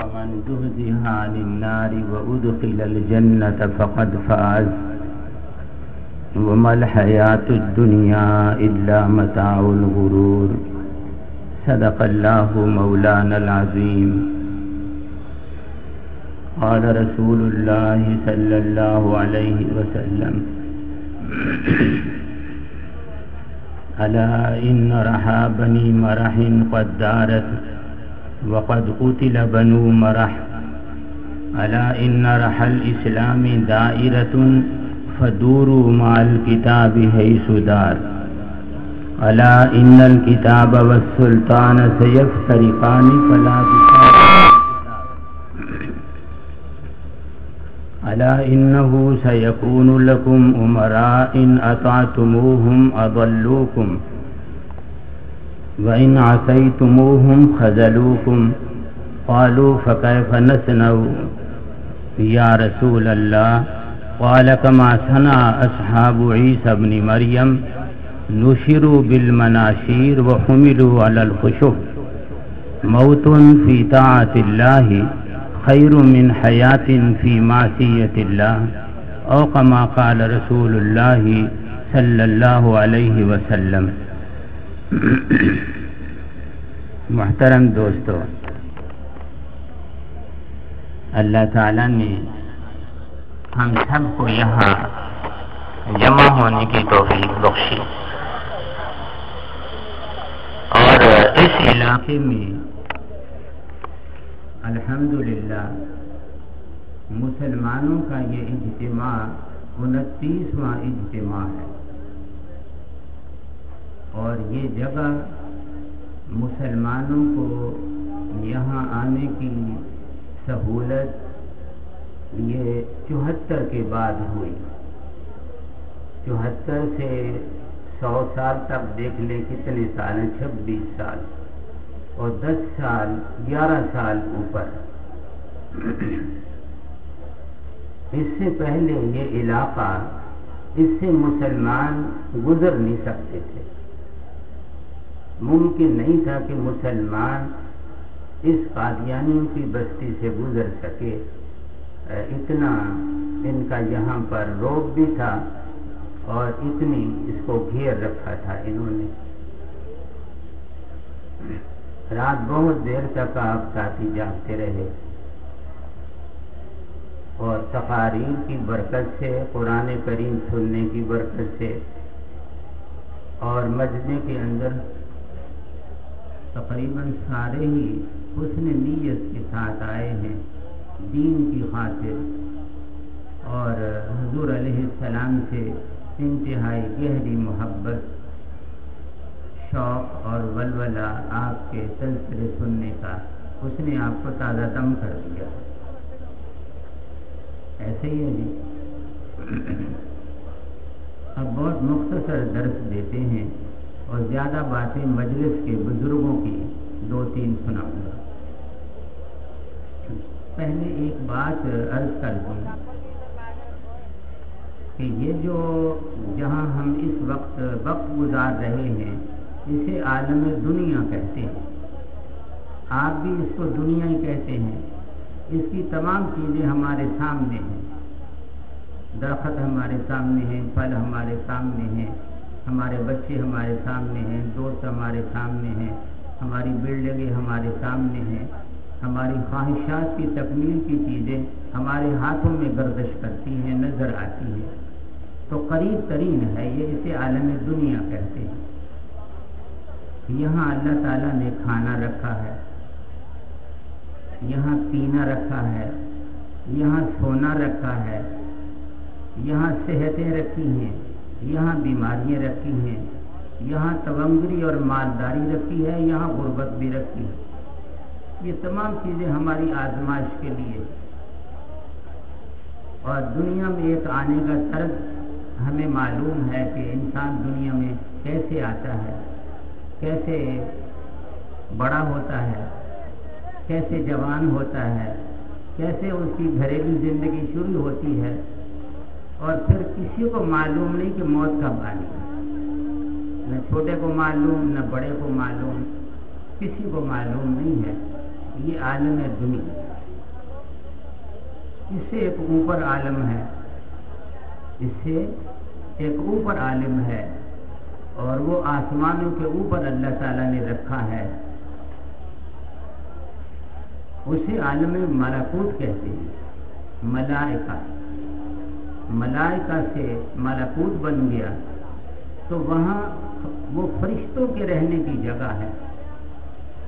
فمن زهزها عن النار وأدخل الجنة فقد فاز. وما الحياة الدنيا إلا متاع الغرور. صدق الله مولانا العظيم. قال رسول الله صلى الله عليه وسلم ألا إن رحى بني مرح قد دارت وقد قتل بنو مرح. ألا إن رحى الإسلام دائرة فدوروا مع الكتاب حيث دار. ألا إن الكتاب والسلطان سيفترقان فلا بكار ألا إنه سيكون لكم أمراء إن أطعتموهم أضلوكم وإن عصيتموهم خذلوكم قالوا فكيف نصنع يا رسول الله قال كما صنع أصحاب عيسى بن مريم نشروا بالمناشير وحملوا على الخشب موت في طاعة الله خیر من حیات فی معصیت اللہ أو کما قال رسول اللہ صلی اللہ علیہ وسلم. محترم دوستو، اللہ تعالی نے ہم سب کو یہاں جمع ہونے کی توفیق بخشی۔ اور اس علاقے میں الحمدللہ مسلمانوں کا یہ اجتماع انتیسواں اجتماع ہے۔ اور یہ جگہ مسلمانوں کو یہاں آنے کی سہولت یہ چوہتر کے بعد ہوئی۔ چوہتر سے سو سال تک دیکھ لیں کتنے سال ہیں؟ چھبیس سال۔ اور دس سال، گیارہ سال اوپر۔ اس سے پہلے یہ علاقہ اس سے مسلمان گزر نہیں سکتے تھے۔ ممکن نہیں تھا کہ مسلمان اس قادیانیوں کی بستی سے گزر سکے۔ اتنا ان کا یہاں پر روب بھی تھا اور اتنی اس کو گھیر رکھا تھا انہوں نے۔ رات بہت دیر تک آپ ساتھی جاگتے رہے۔ اور تقاریر کی برکت سے، قرآن کریم سننے کی برکت سے اور مجمے کے اندر تقریباً سارے ہی حسن نیت کے ساتھ آئے ہیں دین کی خاطر۔ اور حضور علیہ السلام سے انتہائی گہری محبت، شوق اور ولولہ آپ کے سلسلے سننے کا اس نے آپ کو تازہ دم کر دیا۔ ایسے ہی ہے جی اب بہت مختصر درس دیتے ہیں۔ اور زیادہ باتیں مجلس کے بزرگوں کی دو تین سناؤں گا۔ پہلے ایک بات عرض کر دوں کہ یہ جو جہاں ہم اس وقت وقت گزار رہے ہیں، اسے عالم دنیا کہتے ہیں۔ آپ بھی اس کو دنیا ہی کہتے ہیں۔ اس کی تمام چیزیں ہمارے سامنے ہیں۔ درخت ہمارے سامنے ہیں، پھل ہمارے سامنے ہیں۔ ہمارے بچے ہمارے سامنے ہیں، دوست ہمارے سامنے ہیں، ہماری بلڈنگیں ہمارے سامنے ہیں، ہماری خواہشات کی تکمیل کی چیزیں ہمارے ہاتھوں میں گردش کرتی ہیں، نظر آتی ہیں۔ تو قریب ترین ہے، یہ اسے عالم دنیا کہتے ہیں۔ یہاں اللہ تعالیٰ نے کھانا رکھا ہے، یہاں پینا رکھا ہے، یہاں سونا رکھا ہے، یہاں صحتیں رکھی ہیں۔ یہاں بیماریاں رکھی ہیں۔ یہاں تونگری اور مالداری رکھی ہے، یہاں غربت بھی رکھی ہے۔ یہ تمام چیزیں ہماری آزمائش کے لیے۔ اور دنیا میں ایک آنے کا طرز ہمیں معلوم ہے کہ انسان دنیا میں کیسے آتا ہے، کیسے بڑا ہوتا ہے، کیسے جوان ہوتا ہے، کیسے اس کی گھریلو زندگی شروع ہوتی ہے۔ اور پھر کسی کو معلوم نہیں کہ موت کب آنی نہ چھوٹے کو معلوم، نہ بڑے کو معلوم، کسی کو معلوم نہیں ہے۔ یہ عالم دنیا۔ اس سے ایک اوپر عالم ہے۔ اس سے ایک اوپر عالم ہے۔ اور وہ آسمانوں کے اوپر اللہ تعالیٰ نے رکھا ہے۔ اسے عالم ملاکوت کہتے ہیں۔ ملائکہ۔ ملائکہ سے ملاکوت بن گیا، تو وہاں وہ فرشتوں کے رہنے کی جگہ ہے۔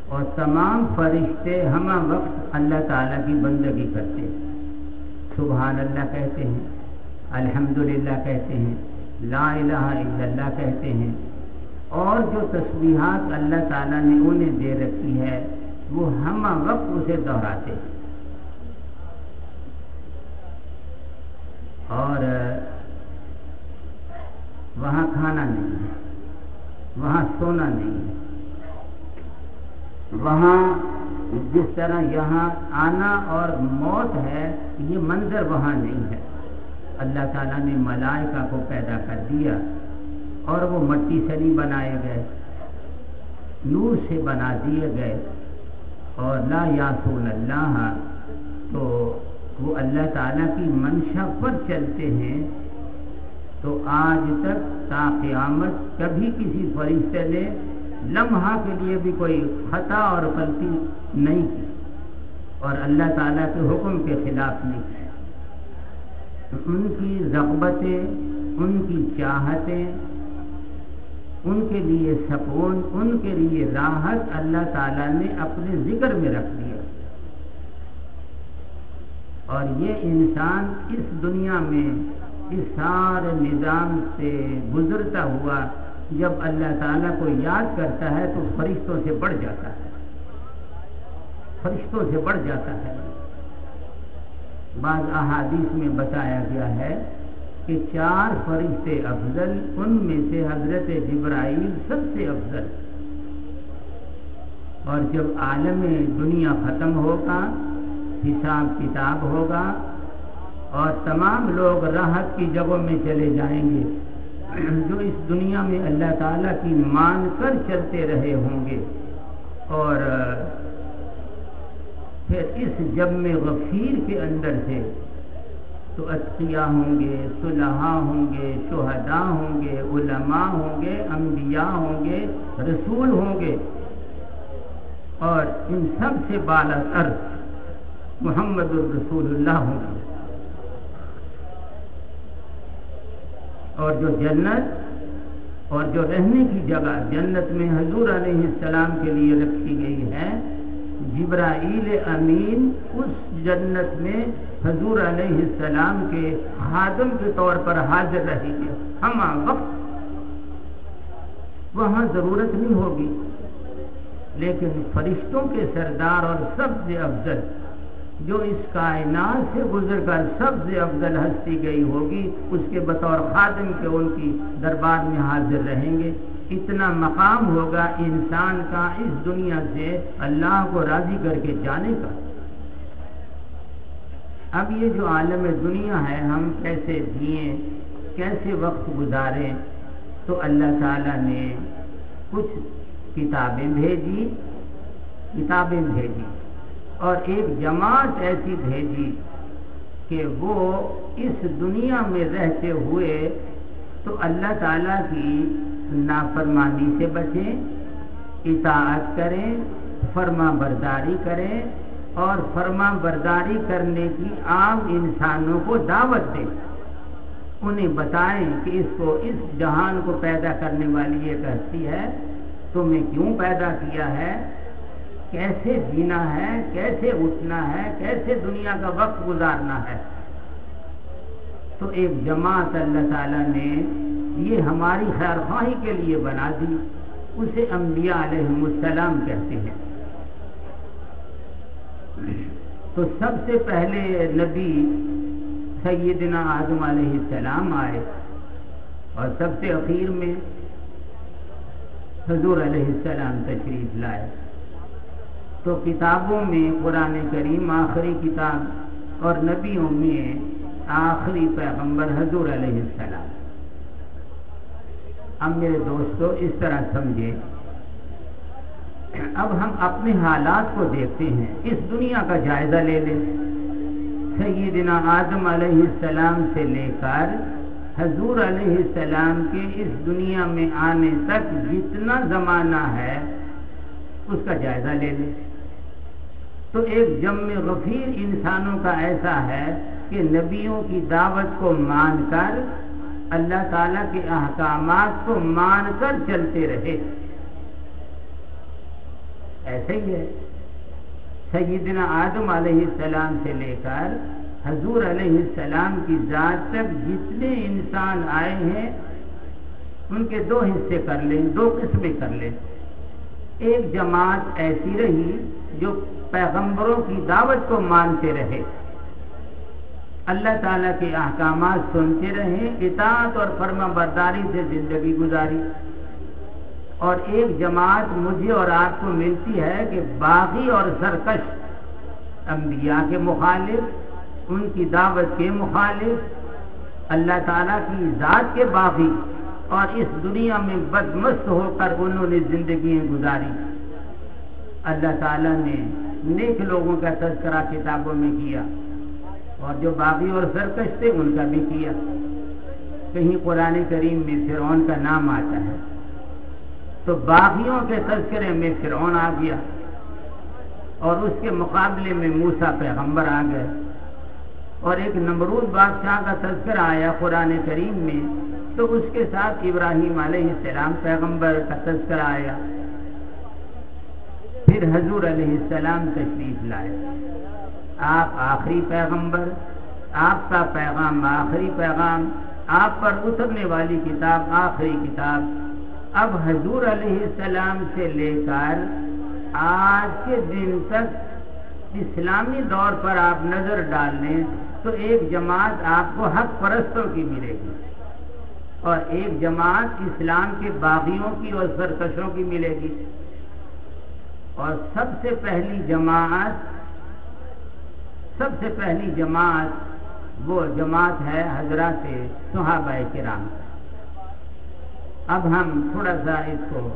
اور تمام فرشتے ہم وقت اللہ تعالیٰ کی بندگی کرتے سبحان اللہ کہتے ہیں، الحمدللہ کہتے ہیں، لا الہ الا اللہ کہتے ہیں۔ اور جو تصویحات اللہ تعالیٰ نے انہیں دے رکھی ہے، وہ ہم وقت اسے دہراتے اور، وہاں کھانا نہیں ہے، وہاں سونا نہیں ہے۔ وہاں جس طرح یہاں آنا اور موت ہے، یہ منظر وہاں نہیں ہے۔ اللہ تعالیٰ نے ملائکہ کو پیدا کر دیا اور وہ مٹی سے نہیں بنائے گئے، نور سے بنا دیے گئے۔ اور لا یاسون اللہ، تو وہ اللہ تعالیٰ کی منشا پر چلتے ہیں، تو آج تک تا قیامت کبھی کسی فرشتے نے لمحہ کے لیے بھی کوئی خطا اور غلطی نہیں کی۔ اور اللہ تعالیٰ کے حکم کے خلاف نہیں۔ کی ان کی رغبتیں، ان کی چاہتیں، ان کے لیے سکون، ان کے لیے راحت اللہ تعالیٰ نے اپنے ذکر میں رکھ دیا اور یہ انسان اس دنیا میں اس سارے نظام سے گزرتا ہوا جب اللہ تعالیٰ کو یاد کرتا ہے تو فرشتوں سے بڑھ جاتا ہے۔ فرشتوں سے بڑھ جاتا ہے۔ بعض احادیث میں بتایا گیا ہے کہ چار فرشتے افضل، ان میں سے حضرت جبرائیل سب سے افضل۔ اور جب عالم دنیا ختم ہوگا حساب کتاب ہوگا اور تمام لوگ راحت کی جگہوں میں چلے جائیں گے۔ جو اس دنیا میں اللہ تعالیٰ کی مان کر چلتے رہے ہوں گے۔ اور پھر اس جب میں غفیر کے اندر سے تو اتقیاء ہوں گے، صلحاء ہوں گے، شہداء ہوں گے، علماء ہوں گے، انبیاء ہوں گے، رسول ہوں گے۔ اور ان سب سے بالا تر محمد الرسول اللہ ہوں۔ گے اور جو جنت اور جو رہنے کی جگہ جنت میں حضور علیہ السلام کے لیے رکھی گئی ہے، جبرائیل امین، اس جنت میں حضور علیہ السلام کے خادم کے طور پر حاضر رہیں گے ہم وقت وہاں ضرورت نہیں ہوگی، لیکن فرشتوں کے سردار اور سب سے افضل جو اس کائنات سے گزر کر سب سے افضل ہستی گئی ہوگی، اس کے بطور خادم کے ان کی دربار میں حاضر رہیں گے۔ اتنا مقام ہوگا انسان کا اس دنیا سے اللہ کو راضی کر کے جانے کا۔ اب یہ جو عالم دنیا ہے، ہم کیسے جئیں، کیسے وقت گزاریں، تو اللہ تعالیٰ نے کچھ کتابیں بھیجی کتابیں بھیجی۔ اور ایک جماعت ایسی بھیجی کہ وہ اس دنیا میں رہتے ہوئے تو اللہ تعالیٰ کی نافرمانی سے بچیں، اطاعت کریں، فرما برداری کریں اور فرما برداری کرنے کی عام انسانوں کو دعوت دیں۔ انہیں بتائیں کہ اس کو، اس جہان کو پیدا کرنے والی یہ کہتی ہے، تمہیں کیوں پیدا کیا ہے؟ کیسے جینا ہے، کیسے اٹھنا ہے، کیسے دنیا کا وقت گزارنا ہے۔ تو ایک جماعت اللہ تعالیٰ نے یہ ہماری خیر خواہی کے لیے بنا دی، اسے انبیاء علیہ السلام کہتے ہیں۔ تو سب سے پہلے نبی سیدنا آدم علیہ السلام آئے اور سب سے اخیر میں حضور علیہ السلام تشریف لائے۔ تو کتابوں میں قرآن کریم آخری کتاب اور نبیوں میں آخری پیغمبر حضور علیہ السلام۔ اب میرے دوستو، اس طرح سمجھے۔ اب ہم اپنے حالات کو دیکھتے ہیں۔ اس دنیا کا جائزہ لے لیں۔ سیدنا آدم علیہ السلام سے لے کر حضور علیہ السلام کے اس دنیا میں آنے تک جتنا زمانہ ہے، اس کا جائزہ لے لیں۔ تو ایک جم غفیر انسانوں کا ایسا ہے کہ نبیوں کی دعوت کو مان کر اللہ تعالیٰ کے احکامات کو مان کر چلتے رہے۔ ایسے ہی ہے۔ سیدنا آدم علیہ السلام سے لے کر حضور علیہ السلام کی ذات تک جتنے انسان آئے ہیں، ان کے دو حصے کر لیں، دو قسمیں کر لیں۔ ایک جماعت ایسی رہی جو پیغمبروں کی دعوت کو مانتے رہے۔ اللہ تعالیٰ کے احکامات سنتے رہے، اطاعت اور فرما برداری سے زندگی گزاری۔ اور ایک جماعت مجھے اور آپ کو ملتی ہے کہ باغی اور سرکش انبیاء کے مخالف، ان کی دعوت کے مخالف، اللہ تعالیٰ کی ذات کے باغی اور اس دنیا میں بدمست ہو کر انہوں نے زندگی گزاری۔ اللہ تعالیٰ نے نیک لوگوں کا تذکرہ کتابوں میں کیا اور جو باغی اور سرکش تھے، ان کا بھی کیا۔ کہیں قرآن کریم میں فرعون کا نام آتا ہے۔ تو باغیوں کے تذکرے میں فرعون آ گیا اور اس کے مقابلے میں موسا پیغمبر آ گئے۔ اور ایک نمرود بادشاہ کا تذکر آیا قرآن کریم میں، تو اس کے ساتھ ابراہیم علیہ السلام پیغمبر کا تذکر آیا۔ پھر حضور علیہ السلام تشریف لائے۔ آپ آخری پیغمبر، آپ کا پیغام آخری پیغام، آپ پر اترنے والی کتاب آخری کتاب۔ اب حضور علیہ السلام سے لے کر آج کے دن تک اسلامی دور پر آپ نظر ڈال لیں تو ایک جماعت آپ کو حق پرستوں کی ملے گی۔ اور ایک جماعت اسلام کے باغیوں کی اور سرکشوں کی ملے گی۔ اور سب سے پہلی جماعت، سب سے پہلی جماعت وہ جماعت ہے حضرات صحابہ کرام۔ اب ہم تھوڑا سا اس کو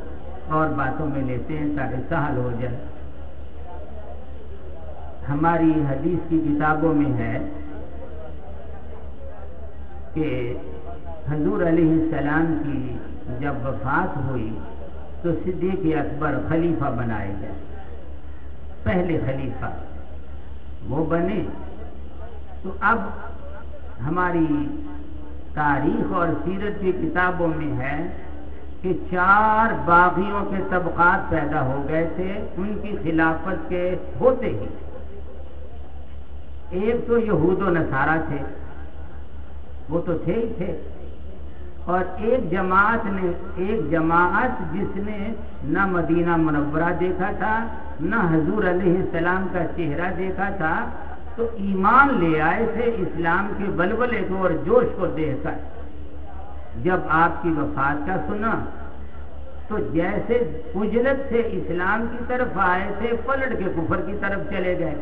اور باتوں میں لیتے ہیں تاکہ سہل ہو جائے۔ ہماری حدیث کی کتابوں میں ہے کہ حضور علیہ السلام کی جب وفات ہوئی تو صدیق اکبر خلیفہ بنائے گئے۔ پہلے خلیفہ۔ وہ بنے۔ تو اب ہماری تاریخ اور سیرت کی کتابوں میں ہے کہ چار باغیوں کے طبقات پیدا ہو گئے تھے، ان کی خلافت کے ہوتے ہی۔ ایک تو یہود و نصارہ تھے۔ وہ تو تھے ہی تھے۔ اور ایک جماعت نے، ایک جماعت جس نے نہ مدینہ منورہ دیکھا تھا، نہ حضور علیہ السلام کا چہرہ دیکھا تھا، تو ایمان لے آئے تھے اسلام کے بلبلے کو اور جوش کو دیکھ کر۔ جب آپ کی وفات کا سنا، تو جیسے اجلت سے اسلام کی طرف آئے تھے، پلٹ کے کفر کی طرف چلے گئے۔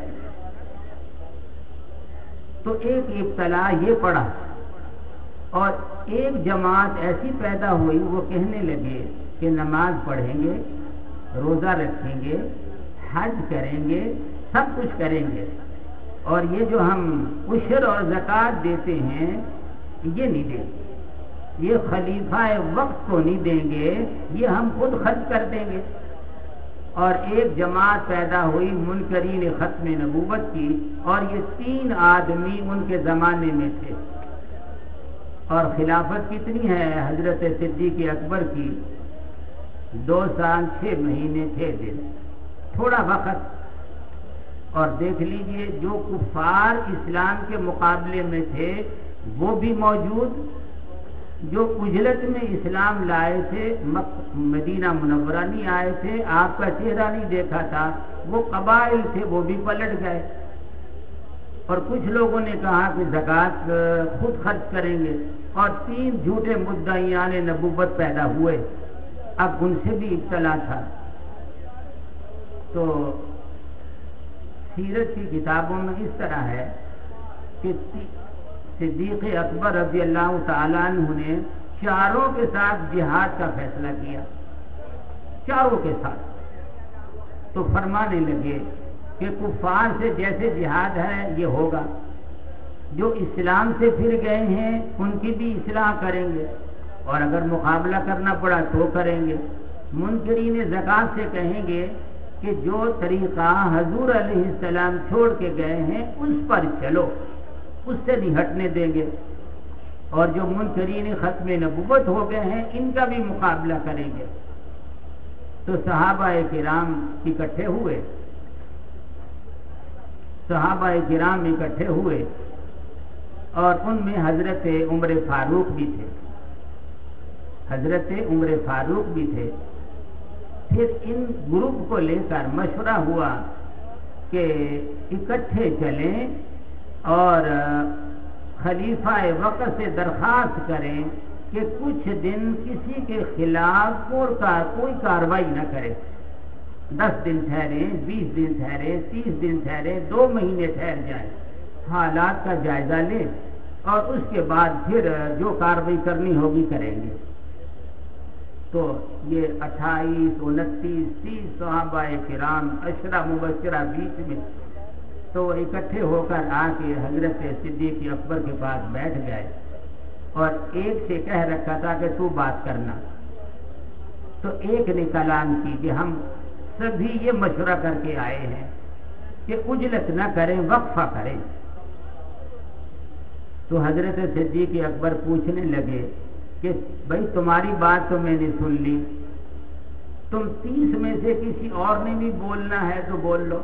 تو ایک ابتلا یہ پڑا اور ایک جماعت ایسی پیدا ہوئی، وہ کہنے لگے کہ نماز پڑھیں گے، روزہ رکھیں گے، حج کریں گے، سب کچھ کریں گے۔ اور یہ جو ہم عشر اور زکوٰۃ دیتے ہیں، یہ نہیں دیں گے۔ یہ خلیفہ وقت کو نہیں دیں گے، یہ ہم خود خرچ کر دیں گے۔ اور ایک جماعت پیدا ہوئی منکرین ختم نبوت کی، اور یہ تین آدمی ان کے زمانے میں تھے۔ اور خلافت کتنی ہے حضرت صدیق اکبر کی؟ دو سال چھ مہینے چھ دن۔ تھوڑا وقت۔ اور دیکھ لیجیے جو کفار اسلام کے مقابلے میں تھے، وہ بھی موجود۔ جو اجلت میں اسلام لائے تھے مدینہ منورہ نہیں آئے تھے، آپ کا چہرہ نہیں دیکھا تھا۔ وہ قبائل تھے، وہ بھی پلٹ گئے۔ اور کچھ لوگوں نے کہا کہ زکوٰۃ خود خرچ کریں گے اور تین جھوٹے مدعیان نبوت پیدا ہوئے۔ اب ان سے بھی ابتلا تھا۔ تو سیرت کی کتابوں میں اس طرح ہے کہ صدیق اکبر رضی اللہ تعالیٰ عنہ نے چاروں کے ساتھ جہاد کا فیصلہ کیا۔ چاروں کے ساتھ۔ تو فرمانے لگے کہ کفار سے جیسے جہاد ہے، یہ ہوگا۔ جو اسلام سے پھر گئے ہیں، ان کی بھی اصلاح کریں گے۔ اور اگر مقابلہ کرنا پڑا تو کریں گے۔ منکرین زکات سے کہیں گے کہ جو طریقہ حضور علیہ السلام چھوڑ کے گئے ہیں، اس پر چلو۔ اس سے نہیں ہٹنے دیں گے۔ اور جو منکرین ختم نبوت ہو گئے ہیں، ان کا بھی مقابلہ کریں گے۔ تو صحابہ کرام اکٹھے ہوئے۔ صحابہ کرام اکٹھے ہوئے اور ان میں حضرت عمر فاروق بھی تھے۔ حضرت عمر فاروق بھی تھے۔ پھر ان گروپ کو لے کر مشورہ ہوا کہ اکٹھے چلیں اور خلیفہ وقت سے درخواست کریں کہ کچھ دن کسی کے خلاف کوئی کاروائی نہ کرے۔ دس دن ٹھہرے، بیس دن ٹھہرے، تیس دن ٹھہرے، دو مہینے ٹھہر جائیں حالات کا جائزہ لیں اور اس کے بعد پھر جو کاروائی کرنی ہوگی کریں گے۔ تو یہ اٹھائیس، انتیس، تیس صحابہ کرام اشرا مبشرہ بیچ میں تو اکٹھے ہو کر آ کے حضرت صدیق اکبر کے پاس بیٹھ گئے اور ایک سے کہہ رکھا تھا کہ تو بات کرنا۔ تو ایک نے کلام کی کہ ہم سبھی یہ مشورہ کر کے آئے ہیں کہ اجلت نہ کریں، وقفہ کریں۔ تو حضرت صدیق اکبر پوچھنے لگے کہ بھائی تمہاری بات تو میں نے سن لی، تم تیس میں سے کسی اور نے بھی بولنا ہے تو بول لو۔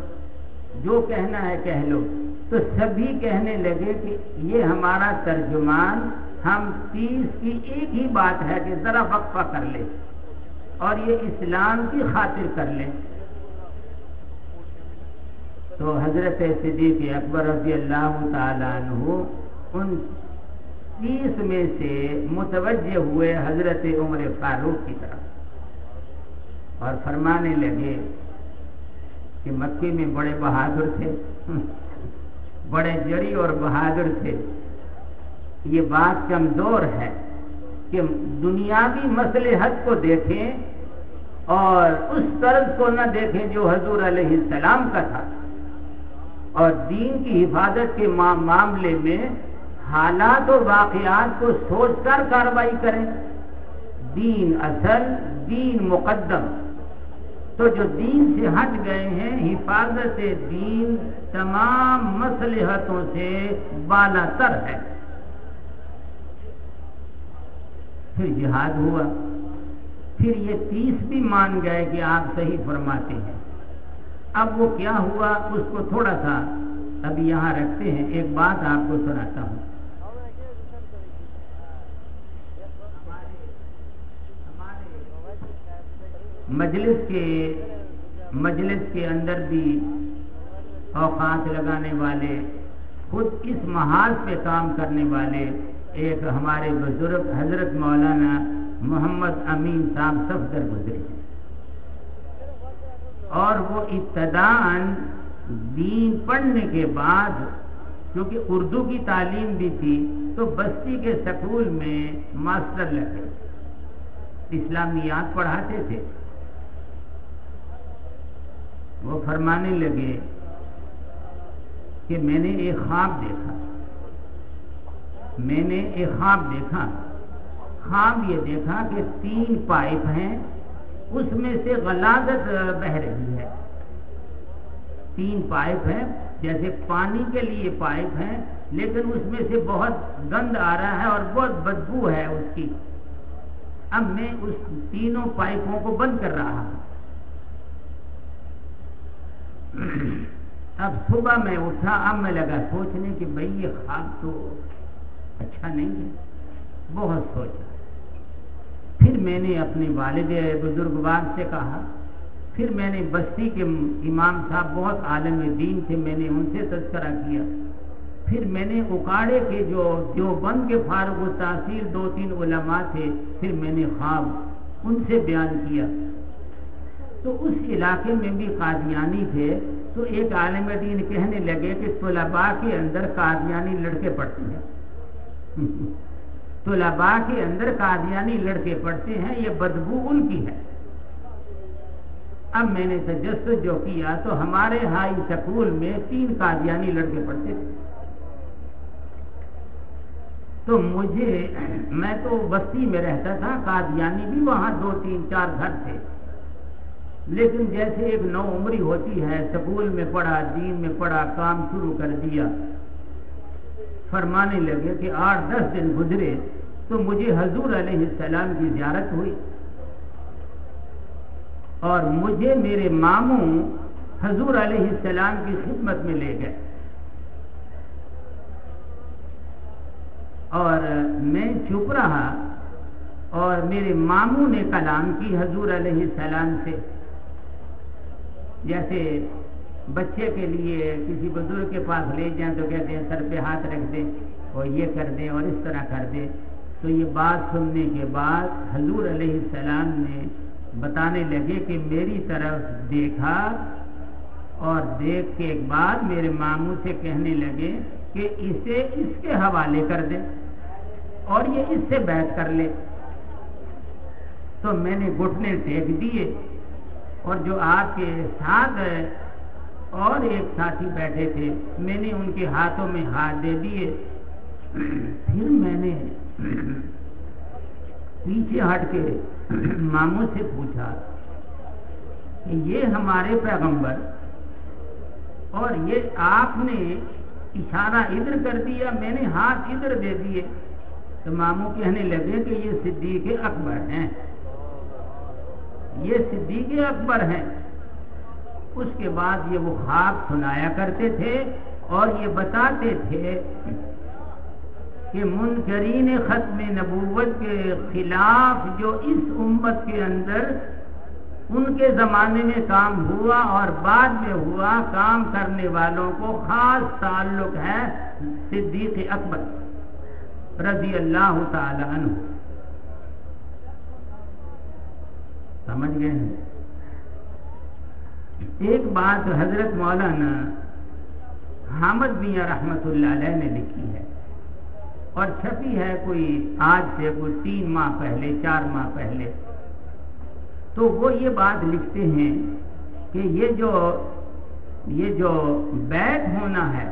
جو کہنا ہے کہہ لو۔ تو سبھی کہنے لگے کہ یہ ہمارا ترجمان، ہم تیس کی ایک ہی بات ہے کہ ذرا وقفہ کر لے۔ اور یہ اسلام کی خاطر کر لیں۔ تو حضرت صدیق اکبر رضی اللہ تعالیٰ عنہ ان تیس میں سے متوجہ ہوئے حضرت عمر فاروق کی طرف اور فرمانے لگے کہ مکے میں بڑے بہادر تھے۔ بڑے جڑی اور بہادر تھے۔ یہ بات کمزور ہے کہ دنیاوی مسلحت کو دیکھیں اور اس طرز کو نہ دیکھیں جو حضور علیہ السلام کا تھا۔ اور دین کی حفاظت کے معاملے میں حالات اور واقعات کو سوچ کر کاروائی کریں۔ دین اصل، دین مقدم۔ تو جو دین سے ہٹ گئے ہیں، حفاظت دین تمام مسلحتوں سے بالا تر ہے۔ پھر جہاد ہوا۔ پھر یہ تیس بھی مان گئے کہ آپ صحیح فرماتے ہیں۔ اب وہ کیا ہوا؟ اس کو تھوڑا سا ابھی یہاں رکھتے ہیں۔ ایک بات آپ کو سناتا ہوں۔ مجلس کے مجلس کے اندر بھی اوقات لگانے والے، خود اس محاذ پہ کام کرنے والے ایک ہمارے بزرگ حضرت مولانا محمد امین صاحب سفدر گزرے اور وہ ابتدان دین پڑھنے کے بعد، کیونکہ اردو کی تعلیم بھی تھی، تو بستی کے سکول میں ماسٹر لگے۔ اسلامیات پڑھاتے تھے۔ وہ فرمانے لگے کہ میں نے ایک خواب دیکھا۔ میں نے ایک خواب دیکھا۔ خواب یہ دیکھا کہ تین پائپ ہیں، اس میں سے غلازت بہ رہی ہے۔ تین پائپ ہیں، جیسے پانی کے لیے پائپ ہیں، لیکن اس میں سے بہت گند آ رہا ہے اور بہت بدبو ہے اس کی۔ اب میں اس تینوں پائپوں کو بند کر رہا ہوں۔ اب صبح میں اٹھا، اب میں لگا سوچنے کہ بھائی یہ خواب تو اچھا نہیں ہے۔ بہت سوچا۔ پھر میں نے اپنے والد بزرگ سے کہا، پھر میں نے بستی کے امام صاحب بہت عالم دین تھے، میں نے ان سے تذکرہ کیا۔ پھر میں نے اکاڑے کے جو جو بند کے فارغ و تاثیر دو تین علماء تھے، پھر میں نے خواب ان سے بیان کیا۔ تو اس علاقے میں بھی قادیانی تھے، تو ایک عالم دین کہنے لگے کہ طلباء کے اندر قادیانی لڑکے پڑھتے ہیں۔ طلباء کے اندر قادیانی لڑکے پڑھتے ہیں، یہ بدبو ان کی ہے۔ اب میں نے تجسس جو کیا تو ہمارے ہائی سکول میں تین قادیانی لڑکے پڑھتے تھے۔ تو مجھے، میں تو بستی میں رہتا تھا، قادیانی بھی وہاں دو تین چار گھر تھے۔ لیکن جیسے ایک نو عمری ہوتی ہے، سکول میں پڑھا، دین میں پڑھا، کام شروع کر دیا۔ فرمانے لگے کہ آٹھ دس دن گزرے تو مجھے حضور علیہ السلام کی زیارت ہوئی۔ اور مجھے میرے ماموں حضور علیہ السلام کی خدمت میں لے گئے۔ اور میں چپ رہا اور میرے ماموں نے کلام کی حضور علیہ السلام سے۔ جیسے بچے کے لیے کسی بزرگ کے پاس لے جائیں تو کہتے ہیں، سر پہ ہاتھ رکھ دیں اور یہ کر دیں اور اس طرح کر دیں۔ تو یہ بات سننے کے بعد حضور علیہ السلام نے بتانے لگے کہ میری طرف دیکھا اور دیکھ کے ایک بعد میرے ماموں سے کہنے لگے کہ اسے اس کے حوالے کر دیں اور یہ اس سے بیٹھ کر لے۔ تو میں نے گھٹنے ٹیک دیے اور جو آپ کے ساتھ اور ایک ساتھی بیٹھے تھے۔ میں نے ان کے ہاتھوں میں ہاتھ دے دیے۔ پھر میں نے پیچھے ہٹ کے ماموں سے پوچھا کہ یہ ہمارے پیغمبر اور یہ آپ نے اشارہ ادھر کر دیا، میں نے ہاتھ ادھر دے دیے۔ تو ماموں کہنے لگے کہ یہ صدیق اکبر ہیں۔ یہ صدیق اکبر ہیں۔ اس کے بعد یہ وہ خواب سنایا کرتے تھے اور یہ بتاتے تھے کہ منکرین ختم نبوت کے خلاف جو اس امت کے اندر ان کے زمانے میں کام ہوا اور بعد میں ہوا، کام کرنے والوں کو خاص تعلق ہے صدیق اکبر رضی اللہ تعالی عنہ۔ سمجھ گئے ہیں؟ ایک بات حضرت مولانا حامد میاں رحمت اللہ علیہ نے لکھی ہے اور چھپی ہے کوئی آج سے کوئی تین ماہ پہلے، چار ماہ پہلے۔ تو وہ یہ بات لکھتے ہیں کہ یہ جو یہ جو بیت ہونا ہے،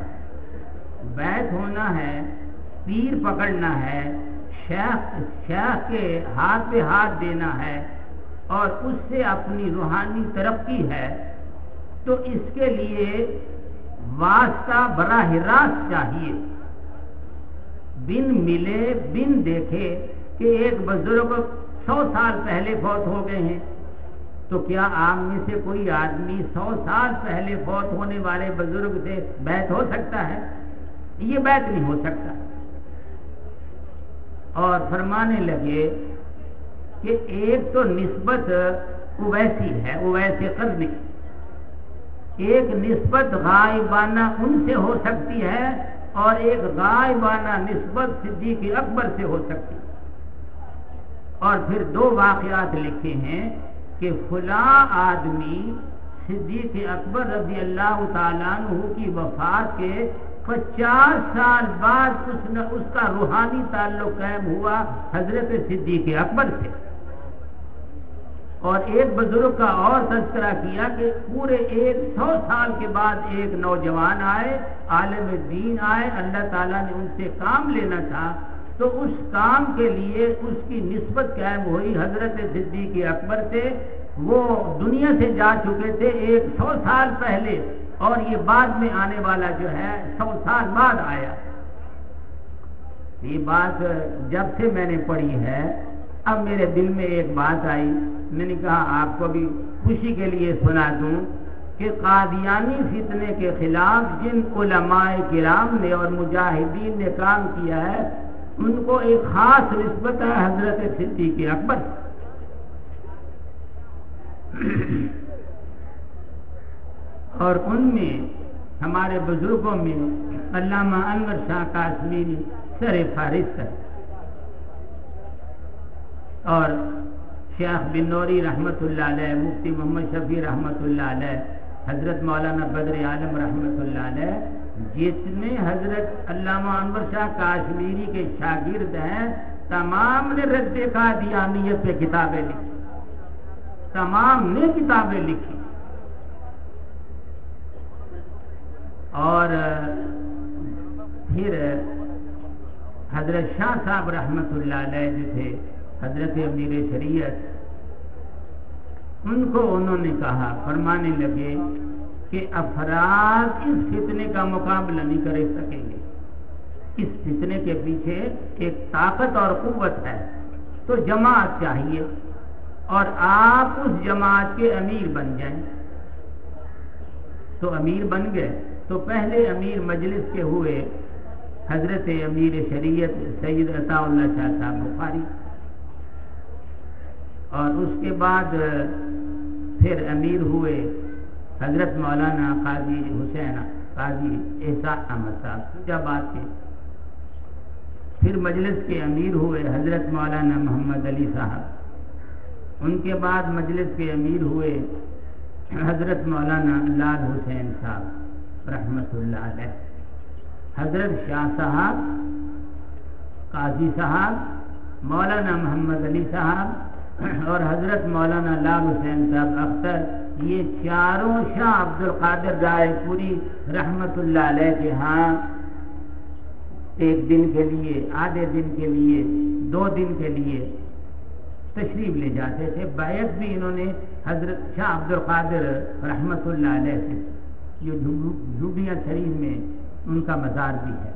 بیت ہونا ہے پیر پکڑنا ہے، شیخ شیخ کے ہاتھ پہ ہاتھ دینا ہے اور اس سے اپنی روحانی ترقی ہے۔ تو اس کے لیے واسطہ براہ راست چاہیے۔ بن ملے، بن دیکھے کہ ایک بزرگ سو سال پہلے فوت ہو گئے ہیں۔ تو کیا آپ میں سے کوئی آدمی سو سال پہلے فوت ہونے والے بزرگ سے بیت ہو سکتا ہے؟ یہ بیت نہیں ہو سکتا۔ اور فرمانے لگے کہ ایک تو نسبت اویسی ہے، اویسی قرنی۔ ایک نسبت غائبانہ ان سے ہو سکتی ہے اور ایک غائبانہ نسبت صدیق اکبر سے ہو سکتی ہے۔ اور پھر دو واقعات لکھے ہیں کہ فلاں آدمی صدیق اکبر رضی اللہ تعالیٰ عنہ کی وفات کے پچاس سال بعد اس نے اس کا روحانی تعلق قائم ہوا حضرت صدیق اکبر سے۔ اور ایک بزرگ کا اور تذکرہ کیا کہ پورے ایک سو سال کے بعد ایک نوجوان آئے، عالم دین آئے، اللہ تعالیٰ نے ان سے کام لینا تھا، تو اس کام کے لیے اس کی نسبت قائم ہوئی۔ حضرت صدیق اکبر سے وہ دنیا سے جا چکے تھے ایک سو سال پہلے، اور یہ بعد میں آنے والا جو ہے، سو سال بعد آیا۔ یہ بات جب سے میں نے پڑھی ہے اب میرے دل میں ایک بات آئی میں نے کہا آپ کو بھی خوشی کے لیے سنا دوں کہ قادیانی فتنے کے خلاف جن علماء کرام نے اور مجاہدین نے کام کیا ہے، ان کو ایک خاص نسبت ہے حضرت صدیق اکبر۔ اور ان میں ہمارے بزرگوں میں علامہ انور شاہ کاشمیری سر فارس ہے۔ اور شیخ بن نوری رحمۃ اللہ علیہ، مفتی محمد شفیع رحمۃ اللہ علیہ، حضرت مولانا بدر عالم رحمۃ اللہ علیہ جتنے حضرت علامہ انور شاہ کاشمیری کے شاگرد ہیں، تمام نے رد قادیانیت پہ کتابیں لکھی۔ تمام نے کتابیں لکھی۔ اور پھر حضرت شاہ صاحب رحمت اللہ علیہ جو تھے حضرت امیر شریعت، ان کو انہوں نے کہا، فرمانے لگے کہ افراد اس فتنے کا مقابلہ نہیں کر سکیں گے۔ اس فتنے کے پیچھے ایک طاقت اور قوت ہے۔ تو جماعت چاہیے اور آپ اس جماعت کے امیر بن جائیں۔ تو امیر بن گئے۔ تو پہلے امیر مجلس کے ہوئے حضرت امیر شریعت سید عطا اللہ شاہ صاحب بخاری۔ اور اس کے بعد پھر امیر ہوئے حضرت مولانا قاضی حسین قاضی احساس احمد صاحب بات کے۔ پھر مجلس کے امیر ہوئے حضرت مولانا محمد علی صاحب۔ ان کے بعد مجلس کے امیر ہوئے حضرت مولانا لال حسین صاحب، رحمت اللہ علیہ۔ حضرت شاہ صاحب، قاضی صاحب، مولانا محمد علی صاحب اور حضرت مولانا لال حسین صاحب اختر، یہ چاروں شاہ عبد القادر رائے پوری رحمت اللہ علیہ کے ہاں ایک دن کے لیے، آدھے دن کے لیے، دو دن کے لیے تشریف لے جاتے تھے۔ بیعت بھی انہوں نے حضرت شاہ عبد القادر رحمت اللہ علیہ سے جو جھوبیاں شریف میں ان کا مزار بھی ہے۔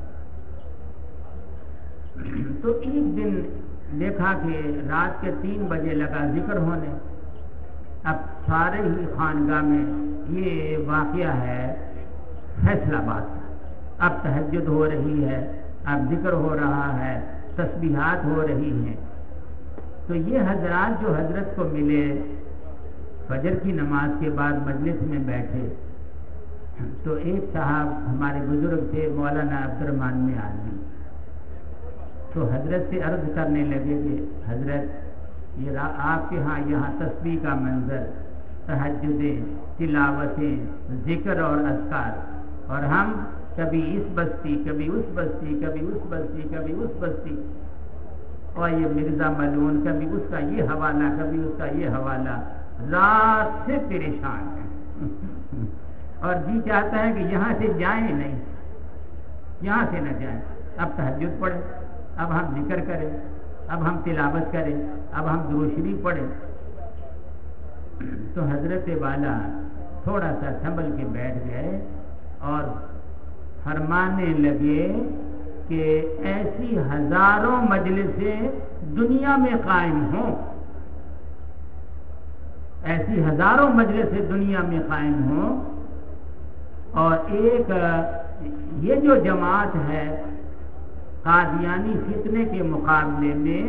تو ایک دن دیکھا کہ رات کے تین بجے لگا ذکر ہونے۔ اب سارے ہی خانگاہ میں یہ واقعہ ہے، فیصلہ باد۔ اب تہجد ہو رہی ہے، اب ذکر ہو رہا ہے، تسبیحات ہو رہی ہیں۔ تو یہ حضرات جو حضرت کو ملے، فجر کی نماز کے بعد مجلس میں بیٹھے۔ تو ایک صاحب ہمارے بزرگ تھے، مولانا عبد الرحمان میں آدمی۔ تو حضرت سے عرض کرنے لگے کہ حضرت، یہ آپ کے ہاں یہاں تسبیح کا منظر تحجدیں تلاوتیں، ذکر اور اذکار۔ اور ہم کبھی اس بستی، کبھی اس بستی، کبھی اس بستی، کبھی اس بستی۔ اور یہ مرزا ملون کبھی اس کا یہ حوالہ، کبھی اس کا یہ حوالہ۔ رات سے پریشان ہے اور جی چاہتا ہے کہ یہاں سے جائیں نہیں، یہاں سے نہ جائیں۔ اب تحجد پڑھے اب ہم ذکر کریں، اب ہم تلاوت کریں، اب ہم دروشری پڑھیں۔ تو حضرت والا تھوڑا سا سنبھل کے بیٹھ گئے اور فرمانے لگے کہ ایسی ہزاروں مجلسیں دنیا میں قائم ہوں۔ ایسی ہزاروں مجلسیں دنیا میں قائم ہوں اور ایک یہ جو جماعت ہے قادیانی فتنے کے مقابلے میں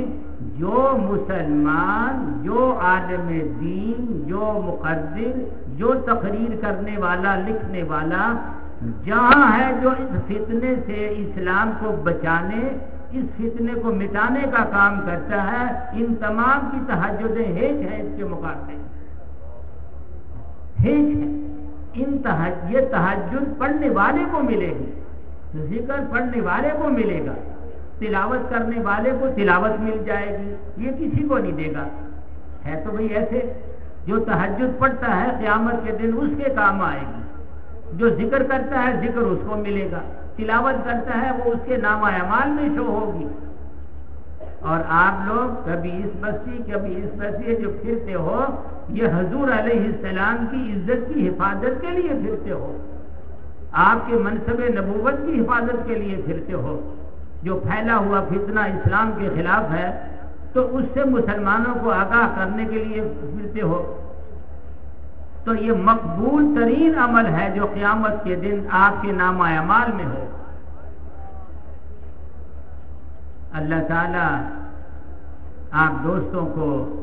جو مسلمان، جو عالم دین، جو مقدر جو تقریر کرنے والا، لکھنے والا، جہاں ہے جو اس فتنے سے اسلام کو بچانے، اس فتنے کو مٹانے کا کام کرتا ہے، ان تمام کی تحجدیں ہیچ ہیں اس کے مقابلے ہیچ ہے ان یہ تحجد پڑھنے والے کو ملے گی۔ ذکر پڑھنے والے کو ملے گا، تلاوت کرنے والے کو تلاوت مل جائے گی، یہ کسی کو نہیں دے گا۔ ہے تو بھائی ایسے، جو تحجد پڑھتا ہے، قیامت کے دن اس کے کام آئے گی۔ جو ذکر کرتا ہے، ذکر اس کو ملے گا۔ تلاوت کرتا ہے، وہ اس کے نام اعمال میں شو ہوگی۔ اور آپ لوگ کبھی اس بستی کبھی اس بستی جو پھرتے ہو، یہ حضور علیہ السلام کی عزت کی حفاظت کے لیے پھرتے ہو۔ آپ کے منصب نبوت کی حفاظت کے لیے پھرتے ہو، جو پھیلا ہوا فتنہ اسلام کے خلاف ہے، تو اس سے مسلمانوں کو آگاہ کرنے کے لیے پھرتے ہو۔ تو یہ مقبول ترین عمل ہے جو قیامت کے دن آپ کے نام اعمال میں ہو۔ اللہ تعالی آپ دوستوں کو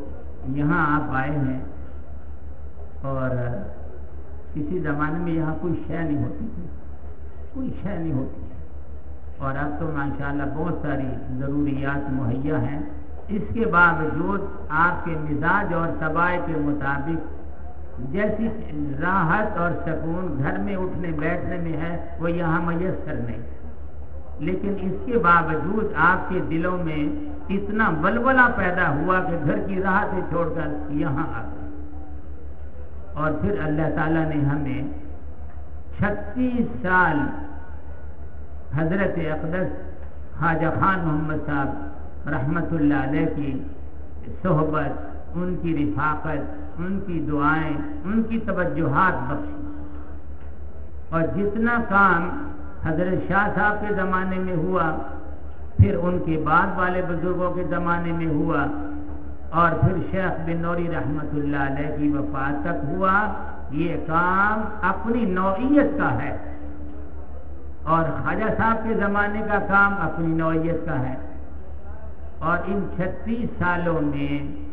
یہاں آپ آئے ہیں اور کسی زمانے میں یہاں کوئی شے نہیں ہوتی تھی۔ کوئی شے نہیں ہوتی اور اب تو ماشاءاللہ بہت ساری ضروریات مہیا ہیں۔ اس کے باوجود آپ کے مزاج اور طباع کے مطابق جیسی راحت اور سکون گھر میں اٹھنے بیٹھنے میں ہے، وہ یہاں میسر نہیں۔ لیکن اس کے باوجود آپ کے دلوں میں اتنا بلبلا پیدا ہوا کہ گھر کی راہ سے چھوڑ کر یہاں آ گئے۔ اور پھر اللہ تعالیٰ نے ہمیں چھتیس سال حضرت اقدس خواجہ خان محمد صاحب رحمۃ اللہ علیہ کی صحبت، ان کی رفاقت، ان کی دعائیں، ان کی توجہات بخشی۔ اور جتنا کام حضرت شاہ صاحب کے زمانے میں ہوا، پھر ان کے بعد والے بزرگوں کے زمانے میں ہوا اور پھر شیخ بن نوری رحمت اللہ علیہ کی وفات تک ہوا، یہ کام اپنی نوعیت کا ہے۔ اور خواجہ صاحب کے زمانے کا کام اپنی نوعیت کا ہے۔ اور ان چھتیس سالوں میں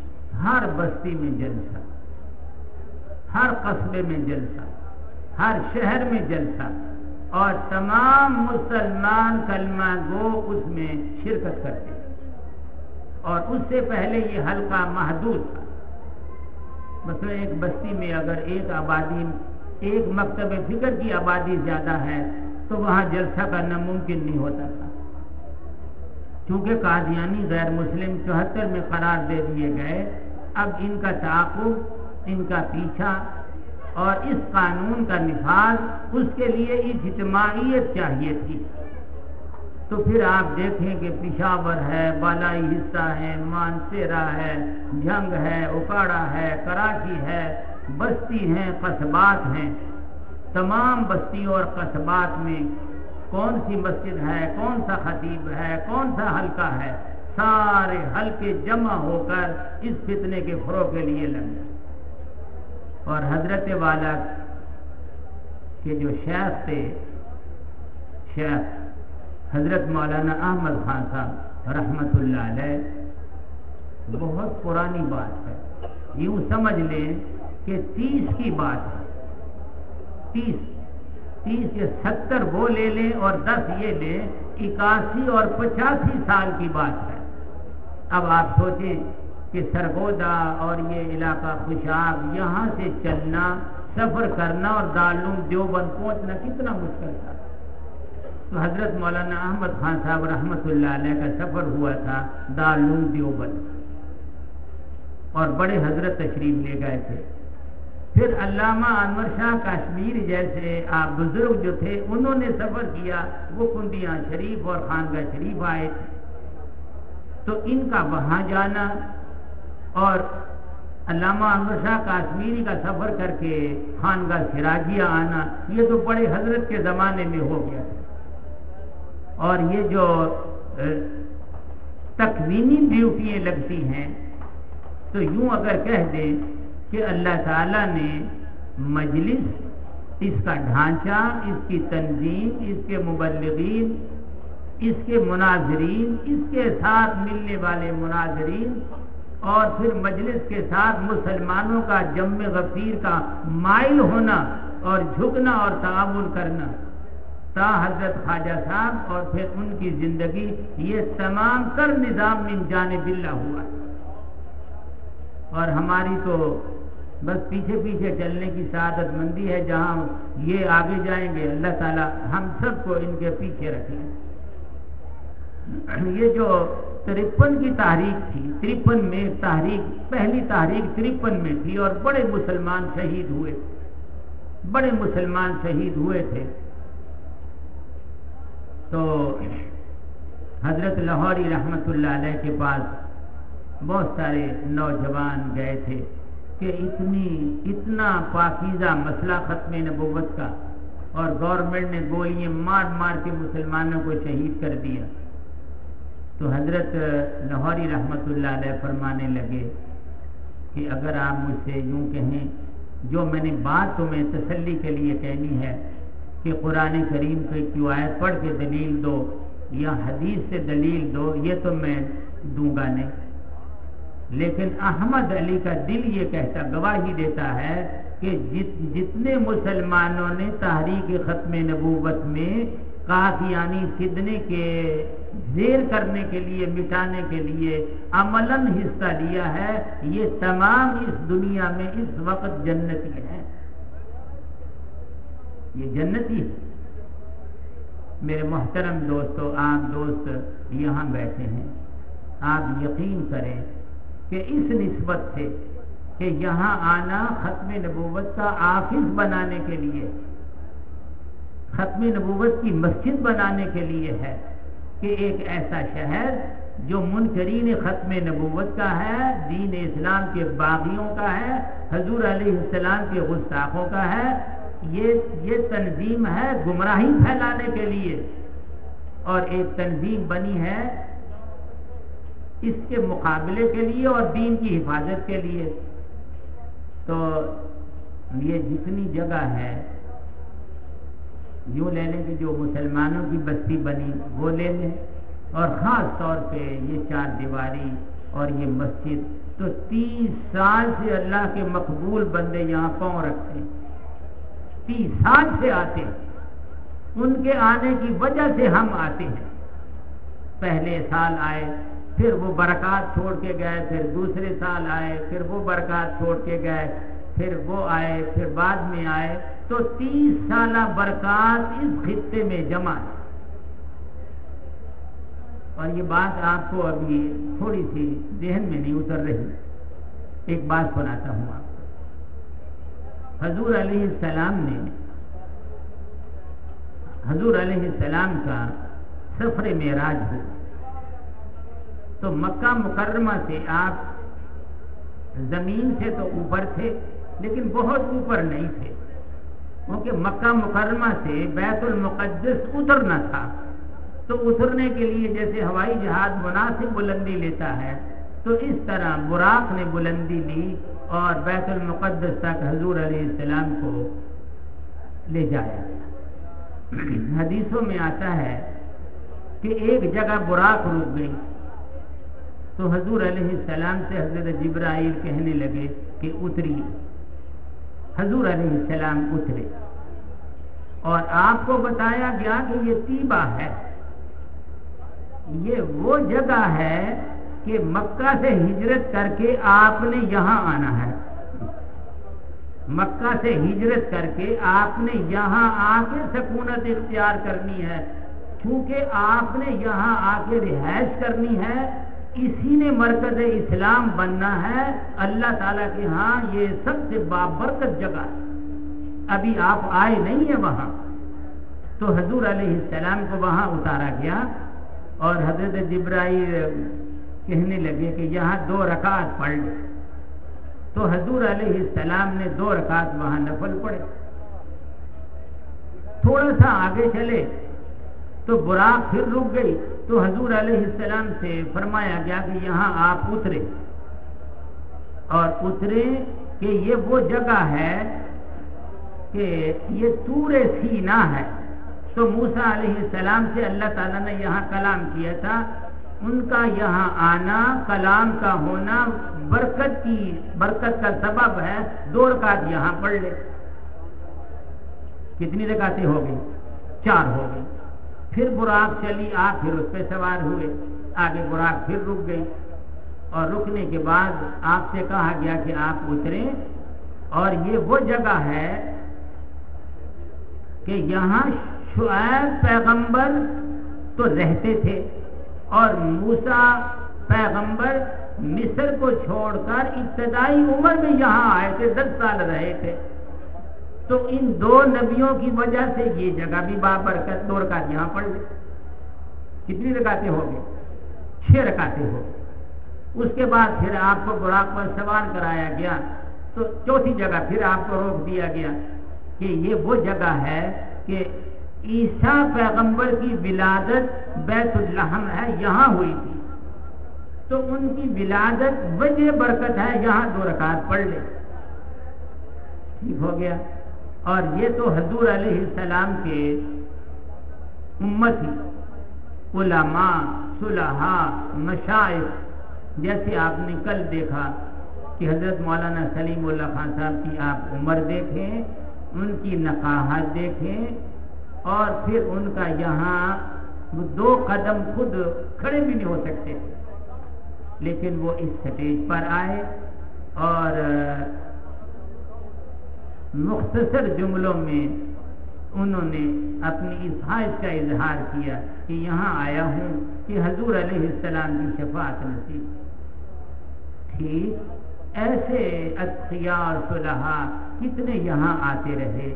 ہر بستی میں جلسہ، ہر قصبے میں جلسہ، ہر شہر میں جلسہ، اور تمام مسلمان کلمہ گو اس میں شرکت کرتے اور اس سے پہلے یہ حلقہ محدود تھا۔ مثلا ایک بستی میں اگر ایک آبادی، ایک مکتب فکر کی آبادی زیادہ ہے، تو وہاں جلسہ کرنا ممکن نہیں ہوتا تھا۔ چونکہ قادیانی غیر مسلم چوہتر میں قرار دے دیے گئے، اب ان کا تعاقب، ان کا پیچھا اور اس قانون کا نفاذ اس کے لیے اجتماعیت چاہیے تھی۔ تو پھر آپ دیکھیں کہ پشاور ہے، بالائی حصہ ہے، مانسیرا ہے جنگ ہے، اکاڑا ہے، کراچی ہے، بستی ہیں، قصبات ہیں۔ تمام بستیوں اور قصبات میں کون سی مسجد ہے، کون سا خطیب ہے، کون سا حلقہ ہے؟ سارے حلقے جمع ہو کر اس فتنے کے فروغ کے لیے لگ گئے اور حضرت والا کے جو شیخ تھے، شیخ حضرت مولانا احمد خان صاحب رحمت اللہ علیہ، بہت پرانی بات ہے۔ یوں سمجھ لیں کہ تیس کی بات ہے۔ تیس۔ تیس یا ستر وہ لے لیں اور دس یہ لیں، اکاسی اور پچاسی سال کی بات ہے۔ اب آپ سوچیں کہ سرگودا اور یہ علاقہ خوشاب یہاں سے چلنا، سفر کرنا اور دارالعلوم دیوبند پہنچنا کتنا مشکل تھا۔ تو حضرت مولانا احمد خان صاحب رحمت اللہ علیہ کا سفر ہوا تھا دارالعلوم دیوبند. اور بڑے حضرت تشریف لے گئے تھے. پھر علامہ انور شاہ کشمیر جیسے آپ بزرگ جو تھے، انہوں نے سفر کیا وہ کنڈیاں شریف اور خانگاہ شریف آئے تھے. تو ان کا وہاں جانا اور علامہ انور شاہ کشمیری کا سفر کر کے خانگاہ سراجیہ آنا، یہ تو بڑے حضرت کے زمانے میں ہو گیا اور یہ جو تکوینی ڈیوٹیاں لگتی ہیں، تو یوں اگر کہہ دیں کہ اللہ تعالیٰ نے مجلس، اس کا ڈھانچہ، اس کی تنظیم، اس کے مبلغین، اس کے مناظرین، اس کے ساتھ ملنے والے مناظرین، اور پھر مجلس کے ساتھ مسلمانوں کا جم غفیر کا مائل ہونا اور جھکنا اور تعاون کرنا۔ تا حضرت خواجہ صاحب اور پھر ان کی زندگی یہ تمام تر نظام من جانب اللہ ہوا اور ہماری تو بس پیچھے پیچھے چلنے کی سعادت مندی ہے، جہاں یہ آگے جائیں گے، اللہ تعالیٰ ہم سب کو ان کے پیچھے رکھیں۔ یہ جو ترپن کی تحریک تھی، ترپن میں تحریک، پہلی تحریک ترپن میں تھی اور بڑے مسلمان شہید ہوئے۔ بڑے مسلمان شہید ہوئے تھے۔ تو حضرت لاہوری رحمت اللہ علیہ کے پاس بہت سارے نوجوان گئے تھے کہ اتنی، اتنا پاکیزہ مسئلہ ختم نبوت کا اور گورنمنٹ نے گولیاں مار مار کے مسلمانوں کو شہید کر دیا۔ تو حضرت لاہوری رحمت اللہ علیہ فرمانے لگے کہ اگر آپ مجھ سے یوں کہیں، جو میں نے بات تمہیں تسلی کے لیے کہنی ہے کہ قرآن کریم کی آیت پڑھ کے دلیل دو، یا حدیث سے دلیل دو، یہ تو میں دوں گا نہیں۔ لیکن احمد علی کا دل یہ کہتا، گواہی دیتا ہے کہ جتنے مسلمانوں نے تحریک ختم نبوت میں قادیانی سدنے کے زیر کرنے کے لیے، مٹانے کے لیے عملاً حصہ لیا ہے، یہ تمام اس دنیا میں اس وقت جنتی ہیں یہ جنتی ہے۔ میرے محترم دوستو، آپ دوست یہاں بیٹھے ہیں۔ آپ یقین کریں کہ اس نسبت سے کہ یہاں آنا ختم نبوت کا آفس بنانے کے لیے، ختم نبوت کی مسجد بنانے کے لیے ہے کہ ایک ایسا شہر جو منکرین ختم نبوت کا ہے، دین اسلام کے باغیوں کا ہے، حضور علیہ السلام کے گستاخوں کا ہے یہ یہ تنظیم ہے گمراہی پھیلانے کے لیے اور ایک تنظیم بنی ہے اس کے مقابلے کے لیے اور دین کی حفاظت کے لیے۔ تو یہ جتنی جگہ ہے، یوں لے لیں کہ جو مسلمانوں کی بستی بنی، وہ لے لیں۔ اور خاص طور پہ یہ چار دیواری اور یہ مسجد تو تیس سال سے اللہ کے مقبول بندے یہاں پاؤں رکھتے تیس سال سے آتے ہیں۔ ان کے آنے کی وجہ سے ہم آتے ہیں۔ پہلے سال آئے، پھر وہ برکات چھوڑ کے گئے، پھر دوسرے سال آئے، پھر وہ برکات چھوڑ کے گئے، پھر وہ آئے، پھر بعد میں آئے۔ تو تیس سالہ برکات اس خطے میں جمع ہے۔ اور یہ بات آپ کو ابھی تھوڑی سی ذہن میں نہیں اتر رہی۔ ایک بات سناتا ہوں آپ حضور علیہ السلام نے حضور علیہ السلام کا سفر معراج ہو۔ تو مکہ مکرمہ سے آپ زمین سے تو اوپر تھے، لیکن بہت اوپر نہیں تھے۔ کیونکہ مکہ مکرمہ سے بیت المقدس اترنا تھا۔ تو اترنے کے لیے جیسے ہوائی جہاز مناسب بلندی لیتا ہے، تو اس طرح براق نے بلندی لی۔ اور بیت المقدس تک حضور علیہ السلام کو لے جایا حدیثوں میں آتا ہے کہ ایک جگہ براق رک گئی۔ تو حضور علیہ السلام سے حضرت جبرائیل کہنے لگے کہ اتری۔ حضور علیہ السلام اترے۔ اور آپ کو بتایا گیا کہ یہ تیبا ہے۔ یہ وہ جگہ ہے کہ مکہ سے ہجرت کر کے آپ نے یہاں آنا ہے۔ مکہ سے ہجرت کر کے آپ نے یہاں آ کے سکونت اختیار کرنی ہے۔ کیونکہ آپ نے یہاں آ کے رہائش کرنی ہے، اسی نے مرکز اسلام بننا ہے۔ اللہ تعالیٰ کے ہاں یہ سب سے بابرکت جگہ ہے۔ ابھی آپ آئے نہیں ہیں وہاں۔ تو حضور علیہ السلام کو وہاں اتارا گیا اور حضرت جبرائیل کہنے لگے کہ یہاں دو رکعت پڑھ لے۔ تو حضور علیہ السلام نے دو رکعت وہاں نفل پڑے تھوڑا سا آگے چلے تو براق پھر رک گئی۔ تو حضور علیہ السلام سے فرمایا گیا کہ یہاں آپ اترے۔ اور اترے کہ یہ وہ جگہ ہے کہ یہ تور سینا ہے۔ تو موسا علیہ السلام سے اللہ تعالیٰ نے یہاں کلام کیا تھا۔ ان کا یہاں آنا، کلام کا ہونا برکت کی، برکت کا سبب ہے۔ دو رکعت یہاں پڑھ لے۔ کتنی رکعتیں ہو گئی؟ چار ہو گئی۔ پھر براق چلی، آ، پھر اس پہ سوار ہوئے۔ آگے براق پھر رک گئی۔ اور رکنے کے بعد آپ سے کہا گیا کہ آپ اتریں۔ اور یہ وہ جگہ ہے کہ یہاں شعیب پیغمبر تو رہتے تھے۔ اور موسا پیغمبر مصر کو چھوڑ کر ابتدائی عمر میں یہاں آئے تھے، دس سال رہے تھے۔ تو ان دو نبیوں کی وجہ سے یہ جگہ بھی بابر کا دو رکعت یہاں پڑ گئے کتنی رکاتے ہو گئے چھ رکاتے ہو اس کے بعد پھر آپ کو براق پر سوار کرایا گیا۔ تو چوتھی جگہ پھر آپ کو روک دیا گیا کہ یہ وہ جگہ ہے کہ عیسیٰ پیغمبر کی ولادت بیت الحم ہے، یہاں ہوئی تھی۔ تو ان کی ولادت وجہ برکت ہے، یہاں دو رکعت پڑھ لے۔ ٹھیک ہو گیا۔ اور یہ تو حضور علیہ السلام کے امت ہی علماء، صلحاء مشائق جیسے آپ نے کل دیکھا کہ حضرت مولانا سلیم اللہ خان صاحب کی آپ عمر دیکھیں، ان کی نقاہت دیکھیں اور پھر ان کا یہاں دو قدم خود کھڑے بھی نہیں ہو سکتے۔ لیکن وہ اس سٹیج پر آئے اور مختصر جملوں میں انہوں نے اپنی اس حاج کا اظہار کیا کہ یہاں آیا ہوں کہ حضور علیہ السلام کی شفاعت نصیب۔ ٹھیک، ایسے اور صلحہ کتنے یہاں آتے رہے۔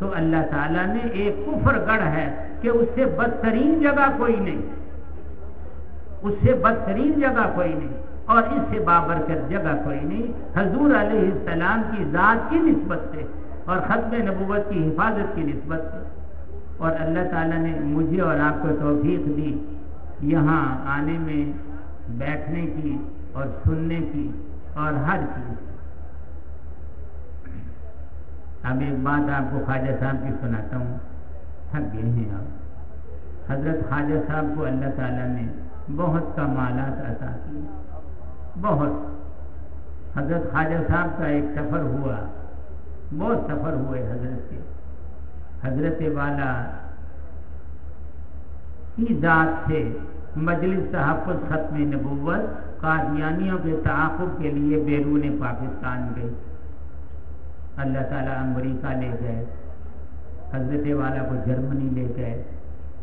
تو اللہ تعالیٰ نے ایک کفر گڑھ ہے کہ اس سے بدترین جگہ کوئی نہیں۔ اس سے بدترین جگہ کوئی نہیں اور اس سے بابرکت جگہ کوئی نہیں۔ حضور علیہ السلام کی ذات کی نسبت سے اور ختم نبوت کی حفاظت کی نسبت سے۔ اور اللہ تعالیٰ نے مجھے اور آپ کو توفیق دی یہاں آنے میں بیٹھنے کی اور سننے کی اور ہر چیز اب ایک بات آپ کو خواجہ صاحب کی سناتا ہوں۔ تھک گئے ہیں آپ۔ حضرت خواجہ صاحب کو اللہ تعالیٰ نے بہت کمالات عطا کی۔ بہت۔ حضرت خواجہ صاحب کا ایک سفر ہوا۔ بہت سفر ہوئے حضرت کے۔ حضرت والا کی ذات سے مجلس تحفظ ختم نبوت، قادیانیوں کے تعاقب کے لیے بیرون پاکستان گئی اللہ تعالیٰ امریکہ لے گئے، حضرت والا کو جرمنی لے گئے،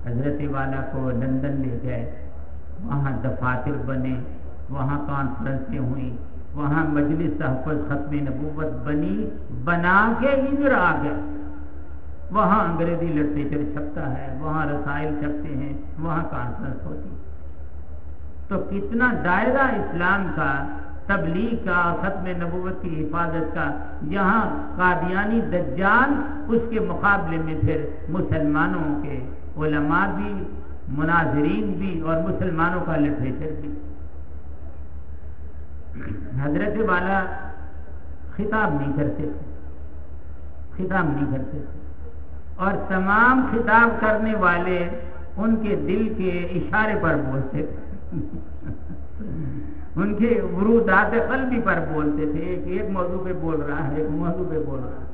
حضرت والا کو لندن لے گئے، وہاں دفاتر بنے، وہاں کانفرنسیں ہوئیں، وہاں مجلس تحفظ ختم نبوت بنی، بنا کے ادھر آ گئے۔ وہاں انگریزی لٹریچر چھپتا ہے، وہاں رسائل چھپتے ہیں، وہاں کانفرنس ہوتی۔ تو کتنا دائرہ اسلام کا تبلیغ کا، ختم نبوت کی حفاظت کا۔ جہاں قادیانی دجال اس کے مقابلے میں پھر مسلمانوں کے علماء بھی، مناظرین بھی اور مسلمانوں کا لٹریچر بھی۔ حضرت والا خطاب نہیں کرتے تھے۔ خطاب نہیں کرتے تھے۔ اور تمام خطاب کرنے والے ان کے دل کے اشارے پر بولتے تھے۔ ان کے ورودات قلبی پر بولتے تھے، ایک ایک موضوع پہ بول رہا ہے، ایک موضوع پہ بول رہا ہے۔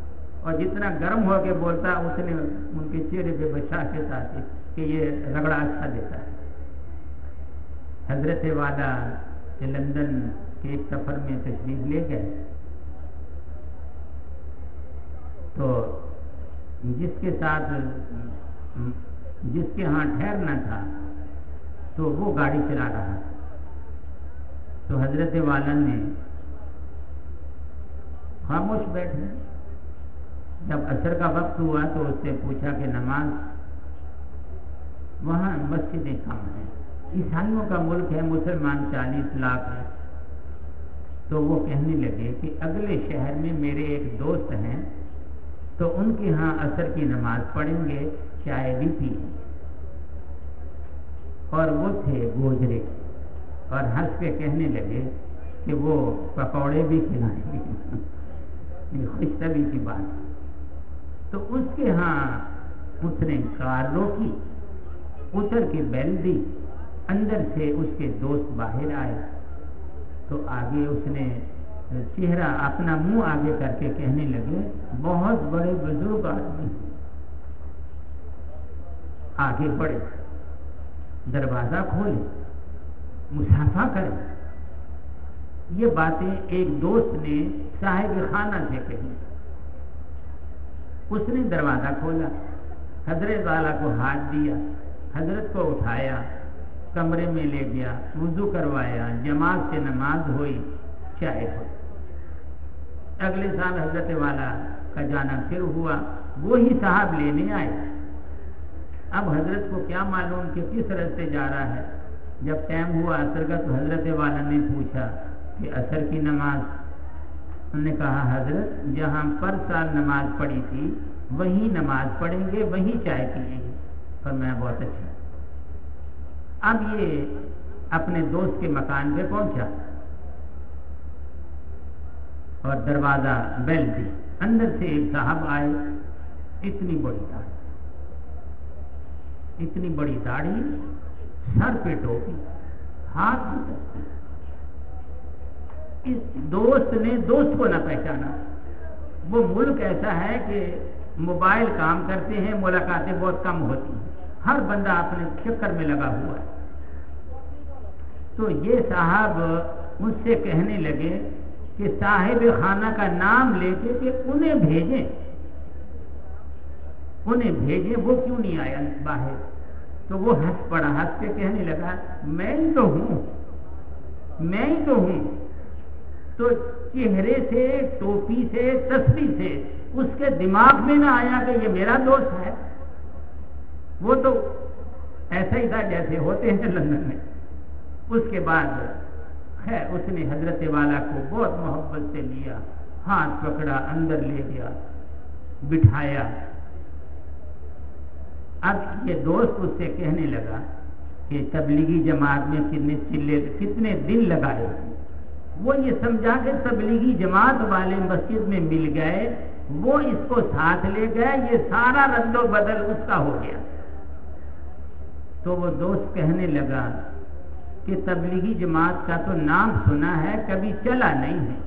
اور جتنا گرم ہو کے بولتا اتنے ان کے چہرے پہ بچا کے ساتھ کہ یہ رگڑا اچھا دیتا ہے۔ حضرت والا لندن کے ایک سفر میں تشریف لے گئے، تو جس کے ساتھ، جس کے ہاں ٹھہرنا تھا، تو وہ گاڑی چلا رہا تھا۔ تو حضرت والن نے خاموش بیٹھے۔ جب اثر کا وقت ہوا تو اس سے پوچھا کہ نماز وہاں مسجدیں کم ہیں عیسائیوں کا ملک ہے، مسلمان چالیس لاکھ ہے تو وہ کہنے لگے کہ اگلے شہر میں میرے ایک دوست ہیں، تو ان کے ہاں اثر کی نماز پڑھیں گے چائے بھی۔ پی اور وہ تھے گوجرے۔ اور ہنس کے کہنے لگے کہ وہ پکوڑے بھی کھلائیں گے۔ خوش طبی کی بات۔ تو اس کے ہاں اس نے کار روکی، اتر کے بیل دی اندر سے اس کے دوست باہر آئے۔ تو آگے اس نے چہرہ اپنا منہ آگے کر کے کہنے لگے، بہت بڑے بزرگ آدمی۔ آگے بڑھے، دروازہ کھولے۔ مسافہ کرے۔ یہ باتیں ایک دوست نے صاحب خانہ سے کہی۔ اس نے دروازہ کھولا، حضرت والا کو ہاتھ دیا، حضرت کو اٹھایا، کمرے میں لے گیا، وضو کروایا، جماعت سے نماز ہوئی، چائے ہوئی۔ اگلے سال حضرت والا کا جانا پھر ہوا، وہی صاحب لینے آئے۔ اب حضرت کو کیا معلوم کہ کس رستے جا رہا ہے؟ جب ٹائم ہوا اثر کا تو حضرت والا نے پوچھا کہ اثر کی نماز انہوں نے کہا، حضرت، جہاں پر سال نماز پڑھی تھی وہی نماز پڑھیں گے وہی چائے پیئیں گے۔ پر میں بہت اچھا۔ اب یہ اپنے دوست کے مکان پہ پہنچا۔ اور دروازہ بیل دی اندر سے ایک صاحب آئے۔ اتنی بڑی داڑھی اتنی بڑی داڑھی سر پہ ٹوپی، ہاتھ بھی اس دوست نے دوست کو نہ پہچانا۔ وہ ملک ایسا ہے کہ موبائل کام کرتے ہیں، ملاقاتیں بہت کم ہوتی ہیں۔ ہر بندہ اپنے چکر میں لگا ہوا ہے۔ تو یہ صاحب مجھ سے کہنے لگے کہ صاحب خانہ کا نام لے کے کہ انہیں بھیجیں۔ انہیں بھیجیں، وہ کیوں نہیں آیا باہر؟ تو وہ ہنس پڑا، ہنس کے کہنے لگا، میں ہی تو ہوں، میں ہی تو ہوں۔ تو چہرے سے، ٹوپی سے تصویر سے اس کے دماغ میں نہ آیا کہ یہ میرا دوست ہے۔ وہ تو ایسا ہی تھا جیسے ہوتے ہیں لندن میں۔ اس کے بعد ہے اس نے حضرت والا کو بہت محبت سے لیا، ہاتھ پکڑا، اندر لے گیا، بٹھایا۔ اب یہ دوست اس سے کہنے لگا کہ تبلیغی جماعت میں کتنے چلے، کتنے دن لگائے وہ یہ سمجھا کہ تبلیغی جماعت والے مسجد میں مل گئے، وہ اس کو ساتھ لے گئے، یہ سارا رد و بدل اس کا ہو گیا۔ تو وہ دوست کہنے لگا کہ تبلیغی جماعت کا تو نام سنا ہے، کبھی چلا نہیں ہے۔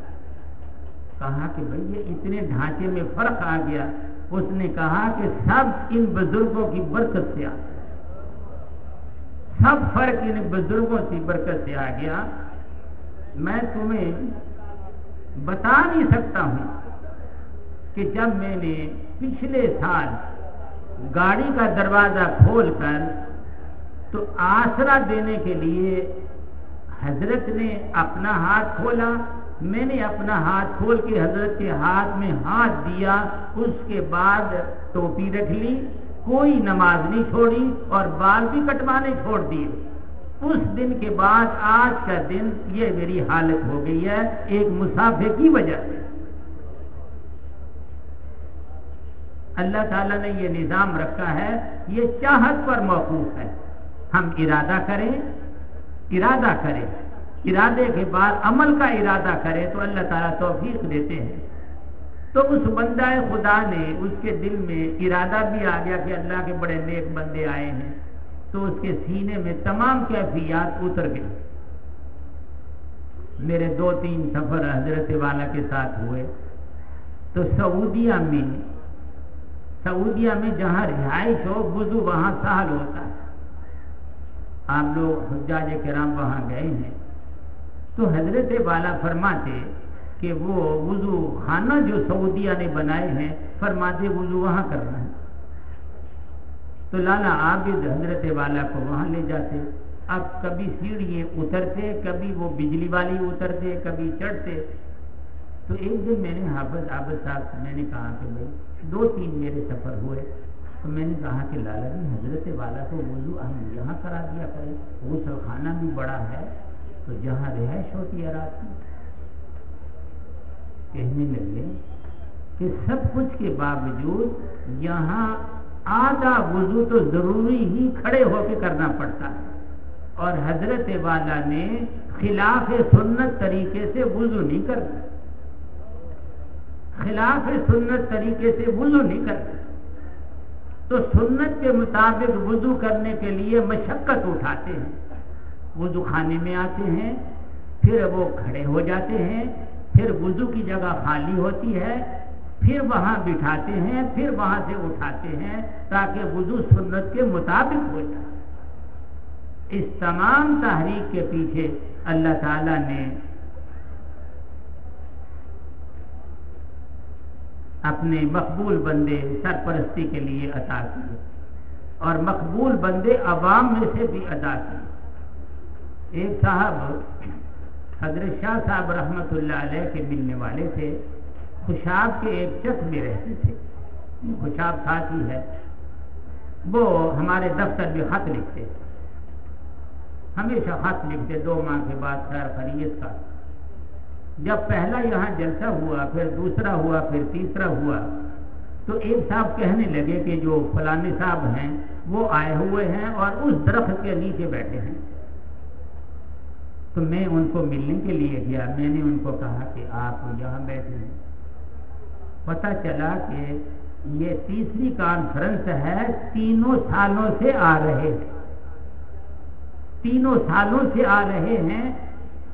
کہا کہ بھائی یہ اتنے ڈھانچے میں فرق آ گیا اس نے کہا کہ سب ان بزرگوں کی برکت سے آ سب فرق ان بزرگوں کی برکت سے آ گیا۔ میں تمہیں بتا نہیں سکتا ہوں کہ جب میں نے پچھلے سال گاڑی کا دروازہ کھول کر تو آسرا دینے کے لیے حضرت نے اپنا ہاتھ کھولا۔ میں نے اپنا ہاتھ کھول کے حضرت کے ہاتھ میں ہاتھ دیا، اس کے بعد ٹوپی رکھ لی، کوئی نماز نہیں چھوڑی اور بال بھی کٹوانے چھوڑ دیے۔ اس دن کے بعد، آج کا دن یہ میری حالت ہو گئی ہے، ایک مسافے کی وجہ سے۔ اللہ تعالیٰ نے یہ نظام رکھا ہے، یہ چاہت پر موقوف ہے۔ ہم ارادہ کریں ارادہ کریں۔ ارادے کے بعد عمل کا ارادہ کرے تو اللہ تعالیٰ توفیق دیتے ہیں۔ تو اس بندہ خدا نے اس کے دل میں ارادہ بھی آ گیا کہ اللہ کے بڑے نیک بندے آئے ہیں۔ تو اس کے سینے میں تمام کیفیات اتر گئے۔ میرے دو تین سفر حضرت والا کے ساتھ ہوئے۔ تو سعودیہ میں سعودیہ میں جہاں رہائش ہو وضو وہاں سہل ہوتا ہے۔ آپ لوگ حجاج کرام وہاں گئے ہیں۔ تو حضرت والا فرماتے کہ وہ وضو خانہ جو سعودیہ نے بنائے ہیں، فرماتے وضو وہاں کرنا ہے۔ تو لالا عابد حضرت والا کو وہاں لے جاتے۔ اب کبھی سیڑھی اترتے، کبھی وہ بجلی والی اترتے، کبھی چڑھتے۔ تو ایک دن میں نے حافظ عابد صاحب سے میں نے کہا کہ بھائی، دو تین میرے سفر ہوئے۔ تو میں نے کہا کہ لالا جی حضرت والا کو وضو ہم یہاں کرا دیا کرے غسل خانہ بھی بڑا ہے۔ تو جہاں رہائش ہوتی ہے رات میں، کہنے لگے کہ سب کچھ کے باوجود یہاں آدھا وضو تو ضروری ہی کھڑے ہو کے کرنا پڑتا ہے۔ اور حضرت والا نے خلاف سنت طریقے سے وضو نہیں کرنا۔ خلاف سنت طریقے سے وضو نہیں کرنا۔ تو سنت کے مطابق وضو کرنے کے لیے مشقت اٹھاتے ہیں۔ وضو خانے میں آتے ہیں، پھر وہ کھڑے ہو جاتے ہیں، پھر وضو کی جگہ خالی ہوتی ہے، پھر وہاں بٹھاتے ہیں، پھر وہاں سے اٹھاتے ہیں تاکہ وضو سنت کے مطابق ہو جائے۔ اس تمام تحریک کے پیچھے اللہ تعالی نے اپنے مقبول بندے سرپرستی کے لیے عطا کیے۔ اور مقبول بندے عوام میں سے بھی ادا کیے۔ ایک صاحب، حضرت شاہ صاحب رحمت اللہ علیہ کے ملنے والے تھے، خوشاب کے ایک چک میں رہتے تھے۔ خوشاب ساتھی ہے۔ وہ ہمارے دفتر میں خط لکھتے ہمیشہ خط لکھتے، دو ماہ کے بعد خیر خرید کا۔ جب پہلا یہاں جلسہ ہوا، پھر دوسرا ہوا، پھر تیسرا ہوا، تو ایک صاحب کہنے لگے کہ جو فلانے صاحب ہیں، وہ آئے ہوئے ہیں اور اس درخت کے نیچے بیٹھے ہیں۔ تو میں ان کو ملنے کے لیے گیا۔ میں نے ان کو کہا کہ آپ یہاں بیٹھے ہیں پتا چلا کہ یہ تیسری کانفرنس ہے، تینوں سالوں سے آ رہے ہیں۔ تینوں سالوں سے آ رہے ہیں۔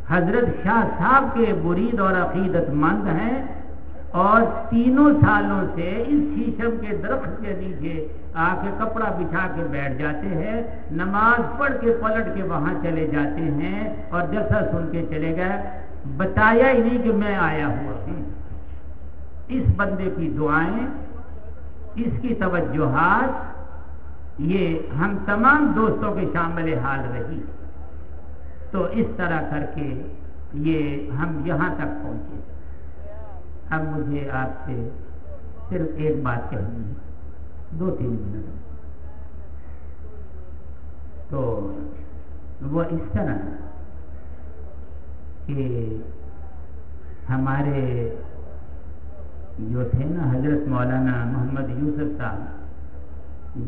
حضرت شاہ صاحب کے برید اور عقیدت مند ہیں اور تینوں سالوں سے اس شیشم کے درخت کے نیچے آ کے کپڑا بچھا کے بیٹھ جاتے ہیں، نماز پڑھ کے پلٹ کے وہاں چلے جاتے ہیں اور جیسا سن کے چلے گئے۔ بتایا ہی نہیں کہ میں آیا ہوا ہوں اس بندے کی دعائیں، اس کی توجہات، یہ ہم تمام دوستوں کے شامل حال رہی۔ تو اس طرح کر کے یہ ہم یہاں تک پہنچے۔ اب مجھے آپ سے صرف ایک بات کہنی ہے۔ دو تین منٹ تو وہ اس طرح کہ ہمارے جو تھے نا حضرت مولانا محمد یوسف صاحب،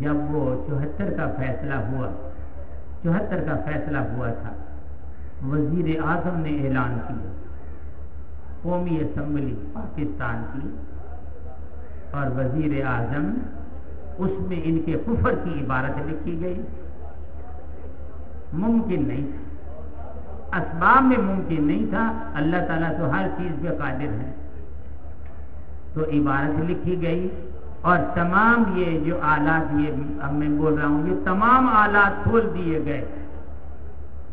جب وہ چوہتر کا فیصلہ ہوا، چوہتر کا فیصلہ ہوا تھا، وزیر اعظم نے اعلان کیا، قومی اسمبلی پاکستان کی اور وزیر اعظم اس میں ان کے کفر کی عبارت لکھی گئی۔ ممکن نہیں تھا۔ اسباب میں ممکن نہیں تھا۔ اللہ تعالیٰ تو ہر چیز پہ قادر ہے تو عبارت لکھی گئی۔ اور تمام یہ جو آلات یہ اب میں بول رہا ہوں، یہ تمام آلات کھول دیے گئے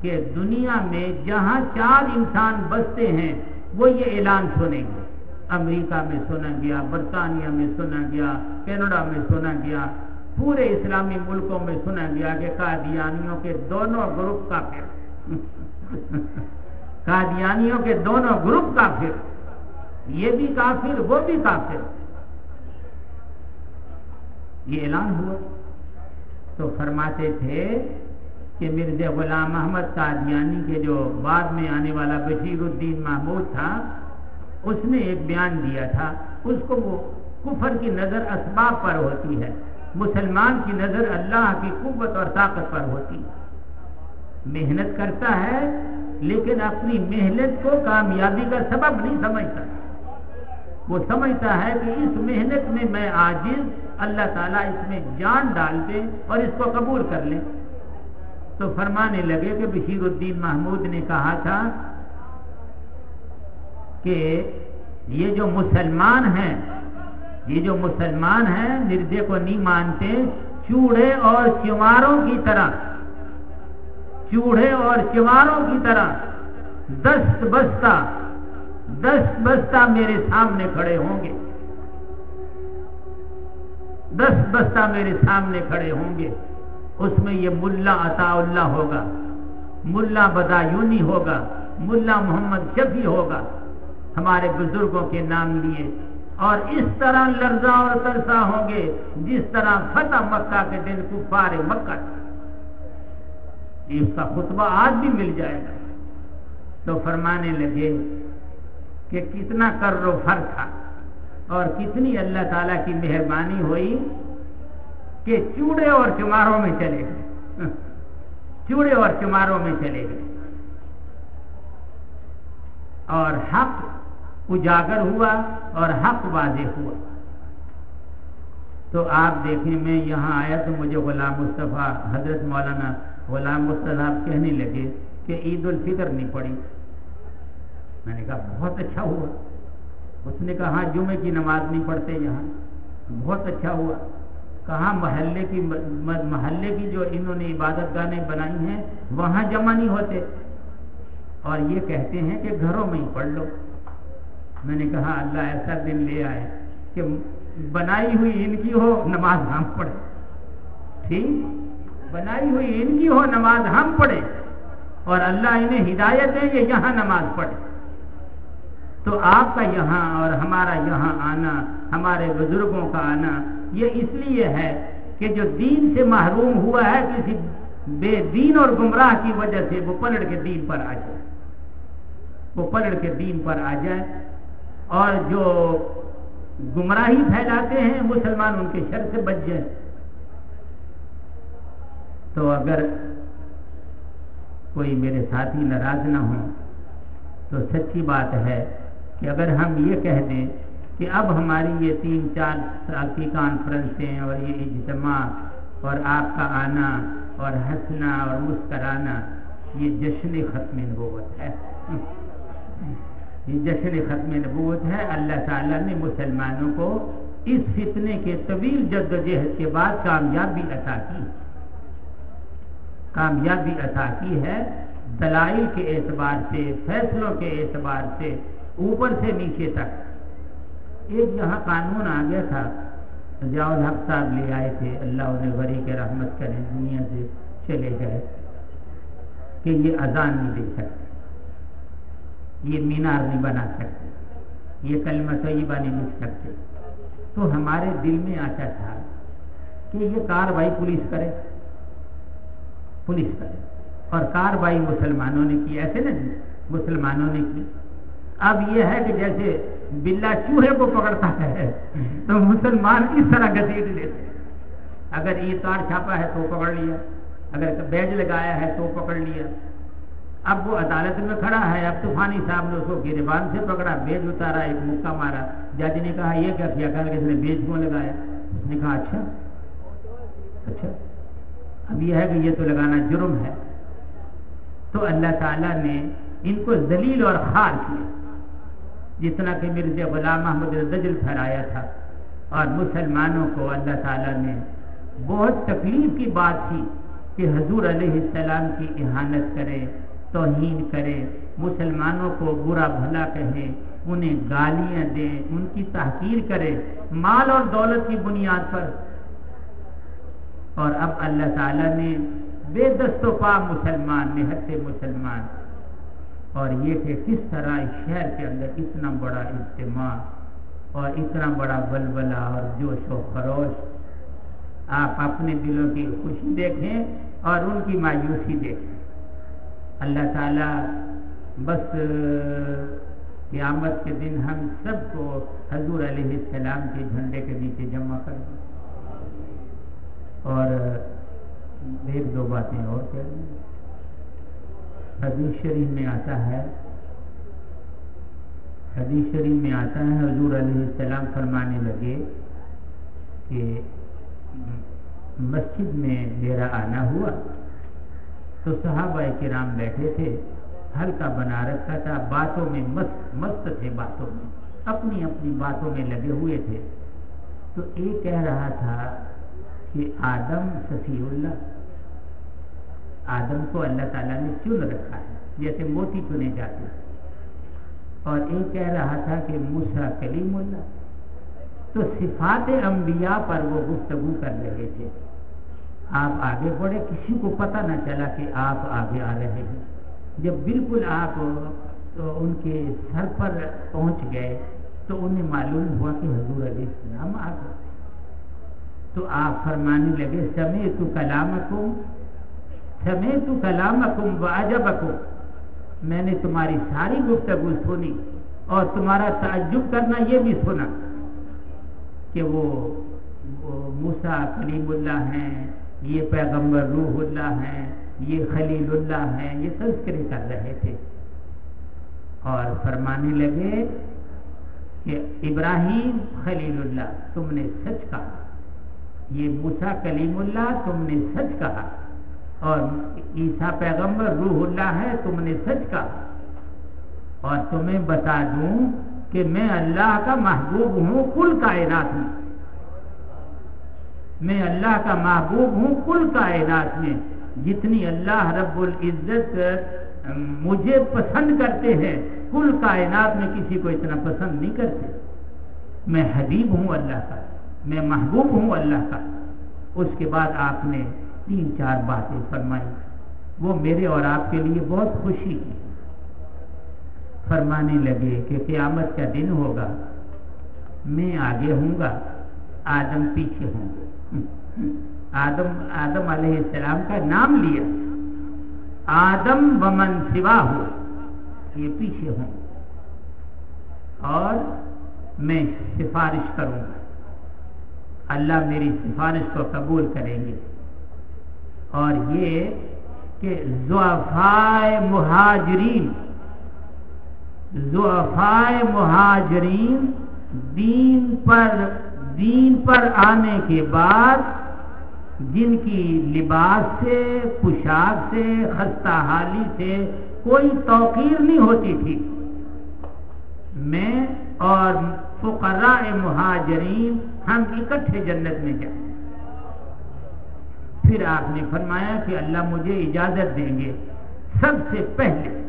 کہ دنیا میں جہاں چار انسان بستے ہیں، وہ یہ اعلان سنیں گے۔ امریکہ میں سنا گیا، برطانیہ میں سنا گیا، کینیڈا میں سنا گیا، پورے اسلامی ملکوں میں سنا گیا کہ قادیانیوں کے دونوں گروپ کا پھر قادیانیوں کے دونوں گروپ کا پھر یہ بھی کافر، وہ بھی کافر۔ یہ اعلان ہوا۔ تو فرماتے تھے کہ مرزا غلام محمد قادیانی کے جو بعد میں آنے والا بشیر الدین محمود تھا اس نے ایک بیان دیا تھا، اس کو وہ کفر کی نظر اسباب پر ہوتی ہے، مسلمان کی نظر اللہ کی قوت اور طاقت پر ہوتی۔ محنت کرتا ہے، لیکن اپنی محنت کو کامیابی کا سبب نہیں سمجھتا۔ وہ سمجھتا ہے کہ اس محنت میں میں آجز اللہ تعالیٰ اس میں جان ڈال دے اور اس کو قبول کر لے۔ تو فرمانے لگے کہ بشیر الدین محمود نے کہا تھا کہ یہ جو مسلمان ہیں، یہ جو مسلمان ہیں، نردے کو نہیں مانتے، چوڑے اور چماروں کی طرح، چوڑے اور چماروں کی طرح دست بستہ دس بستہ میرے سامنے کھڑے ہوں گے۔ دس بستہ میرے سامنے کھڑے ہوں گے۔ اس میں یہ ملا عطا اللہ ہوگا، ملا بدایونی ہوگا، ملا محمد شفیع ہوگا۔ ہمارے بزرگوں کے نام لیے اور اس طرح لرزا اور ترسا ہوں گے جس طرح فتح مکہ کے دن کفار مکہ اس کا خطبہ آج بھی مل جائے گا۔ تو فرمانے لگے کہ کتنا کر رو فر تھا اور کتنی اللہ تعالی کی مہربانی ہوئی کہ چوڑے اور چماروں میں چلے گئے۔ چوڑے اور چماروں میں چلے گئے۔ اور حق اجاگر ہوا اور حق واضح ہوا۔ تو آپ دیکھیں میں یہاں آیا تو مجھے غلام مصطفیٰ، حضرت مولانا غلام مصطفیٰ کہنے لگے کہ عید الفطر نہیں پڑی۔ میں نے کہا، بہت اچھا ہوا۔ اس نے کہا ہاں جمعے کی نماز نہیں پڑھتے یہاں۔ بہت اچھا ہوا۔ کہاں محلے کی محلے کی جو انہوں نے عبادت گاہیں بنائی ہیں، وہاں جمع نہیں ہوتے۔ اور یہ کہتے ہیں کہ گھروں میں ہی پڑھ لو۔ میں نے کہا، اللہ ایسا دن لے آئے کہ بنائی ہوئی ان کی ہو نماز ہم پڑھے ٹھیک؟ بنائی ہوئی ان کی ہو نماز ہم پڑھے اور اللہ انہیں ہدایت ہے یہ یہاں نماز پڑھے تو آپ کا یہاں اور ہمارا یہاں آنا، ہمارے بزرگوں کا آنا، یہ اس لیے ہے کہ جو دین سے محروم ہوا ہے کسی بے دین اور گمراہ کی وجہ سے وہ پلٹ کے دین پر آ جائے۔ وہ پلٹ کے دین پر آ جائے۔ اور جو گمراہی پھیلاتے ہیں، مسلمان ان کے شر سے بچ جائیں۔ تو اگر کوئی میرے ساتھی ناراض نہ ہوں، تو سچی بات ہے کہ اگر ہم یہ کہہ دیں کہ اب ہماری یہ تین چار سال کی کانفرنسیں اور یہ اجتماع اور آپ کا آنا اور ہنسنا اور مسکرانا یہ جشن ختم نبوت ہے یہ جشن ختم نبوت ہے، اللہ تعالیٰ نے مسلمانوں کو اس فتنے کے طویل جد و جہد کے بعد کامیابی عطا کی۔ کامیابی عطا کی ہے، دلائل کے اعتبار سے، فیصلوں کے اعتبار سے، اوپر سے نیچے تک۔ ایک یہاں قانون آ گیا تھا، ضیاء الحق صاحب لے آئے تھے، اللہ انہیں غری کے رحمت کرے، دنیا سے چلے گئے، کہ یہ اذان نہیں دے سکتے۔ یہ مینار نہیں بنا سکتے۔ یہ کلمہ طیبہ نہیں لکھ سکتے۔ تو ہمارے دل میں آتا تھا کہ یہ کاروائی پولیس کرے۔ پولیس کرے۔ اور کاروائی مسلمانوں نے کی، ایسے نہیں جی، مسلمانوں نے کی۔ اب یہ ہے کہ جیسے بلا چوہے کو پکڑتا ہے، تو مسلمان اس طرح گسیٹ لیتے اگر یہ تار چھاپا ہے تو پکڑ لیا، اگر بیج لگایا ہے تو پکڑ لیا۔ اب وہ عدالت میں کھڑا ہے، اب طوفانی صاحب نے اس کو گربان سے پکڑا، بیج اتارا، ایک مکہ مارا۔ جج نے کہا، یہ کیا کیا؟ کہ اس نے بیج کیوں لگایا؟ اس نے کہا اچھا اچھا۔ اب یہ ہے کہ یہ تو لگانا جرم ہے۔ تو اللہ تعالیٰ نے ان کو ذلیل اور خار کیا۔ جتنا کہ مرزا غلام محمد رجل پھیلایا تھا۔ اور مسلمانوں کو اللہ تعالیٰ نے بہت تکلیف کی بات تھی کہ حضور علیہ السلام کی احانت کرے۔ توہین کرے، مسلمانوں کو برا بھلا کہے، انہیں گالیاں دے، ان کی تحقیر کرے۔ مال اور دولت کی بنیاد پر۔ اور اب اللہ تعالیٰ نے بے دست و پا مسلمان، نہت مسلمان۔ اور یہ کہ کس طرح اس شہر کے اندر اتنا بڑا اجتماع اور اتنا بڑا بلبلا اور جوش و خروش۔ آپ اپنے دلوں کی خوشی دیکھیں اور ان کی مایوسی دیکھیں۔ اللہ تعالیٰ بس قیامت کے دن ہم سب کو حضور علیہ السلام کے جھنڈے کے نیچے جمع کر دیں۔ اور ایک دو باتیں اور کہہ دیں۔ حدیث شریف میں آتا ہے، حدیث شریف میں آتا ہے، حضور علیہ السلام فرمانے لگے کہ مسجد میں میرا آنا ہوا۔ تو صحابہ کرام بیٹھے تھے، ہلکا بنا رکھا تھا، باتوں میں مست مست تھے باتوں میں، اپنی اپنی باتوں میں لگے ہوئے تھے۔ تو ایک کہہ رہا تھا کہ آدم صفی اللہ، آدم کو اللہ تعالیٰ نے چن رکھا ہے، جیسے موتی چنے جاتے اور ایک کہہ رہا تھا کہ موسا کلیم اللہ، تو صفات انبیاء پر وہ گفتگو کر رہے تھے۔ آپ آگے بڑھے، کسی کو پتہ نہ چلا کہ آپ آگے آ رہے ہیں۔ جب بالکل آپ ان کے سر پر پہنچ گئے، تو انہیں معلوم ہوا کہ حضور علیہ السلام آ گئے۔ تو آپ فرمانے لگے سمے تو کلام سمے تو کلام واجب میں نے تمہاری ساری گفتگو سنی اور تمہارا تعجب کرنا یہ بھی سنا کہ وہ موسا کلیم اللہ ہیں یہ پیغمبر روح اللہ ہیں، یہ خلیل اللہ ہیں، یہ تذکرے کر رہے تھے۔ اور فرمانے لگے کہ ابراہیم خلیل اللہ، تم نے سچ کہا۔ یہ موسا کلیم اللہ، تم نے سچ کہا۔ اور عیسیٰ پیغمبر روح اللہ ہے، تم نے سچ کہا۔ اور تمہیں بتا دوں کہ میں اللہ کا محبوب ہوں، کل کائنات میں۔ میں اللہ کا محبوب ہوں، کل کائنات میں۔ جتنی اللہ رب العزت مجھے پسند کرتے ہیں، کل کائنات میں کسی کو اتنا پسند نہیں کرتے۔ میں حبیب ہوں اللہ کا، میں محبوب ہوں اللہ کا۔ اس کے بعد آپ نے تین چار باتیں فرمائی وہ میرے اور آپ کے لیے بہت خوشی کی۔ فرمانے لگے کہ قیامت کا دن ہوگا، میں آگے ہوں گا، آدم پیچھے ہوں گے۔ آدم آدم علیہ السلام کا نام لیا۔ آدم ومن سوا ہو یہ پیچھے ہوں۔ اور میں سفارش کروں گا۔ اللہ میری سفارش کو قبول کریں گے۔ اور یہ کہ زوفائے مہاجرین زوفائے مہاجرین دین پر دین پر آنے کے بعد جن کی لباس سے، پوشاک سے، خستہ حالی سے کوئی توقیر نہیں ہوتی تھی۔ میں اور فقراء مہاجرین ہم اکٹھے جنت میں جائیں۔ پھر آپ نے فرمایا کہ اللہ مجھے اجازت دیں گے۔ سب سے پہلے،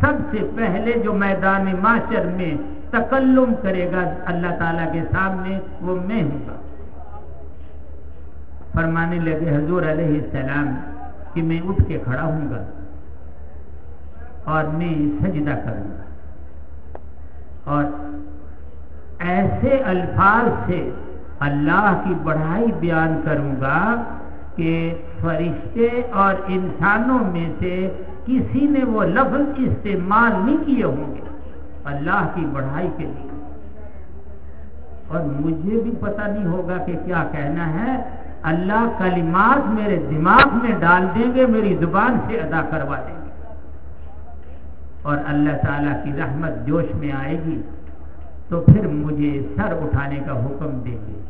سب سے پہلے جو میدان معاشر میں تکلم کرے گا اللہ تعالی کے سامنے، وہ میں ہوں گا۔ فرمانے لگے، حضور علیہ السلام، کہ میں اٹھ کے کھڑا ہوں گا اور میں سجدہ کروں گا۔ اور ایسے الفاظ سے اللہ کی بڑھائی بیان کروں گا کہ فرشتے اور انسانوں میں سے کسی نے وہ لفظ استعمال نہیں کیے ہوں گے۔ اللہ کی بڑھائی کے لیے۔ اور مجھے بھی پتہ نہیں ہوگا کہ کیا کہنا ہے۔ اللہ کلمات میرے دماغ میں ڈال دیں گے، میری زبان سے ادا کروا دیں گے۔ اور اللہ تعالیٰ کی رحمت جوش میں آئے گی تو پھر مجھے سر اٹھانے کا حکم دیں گے۔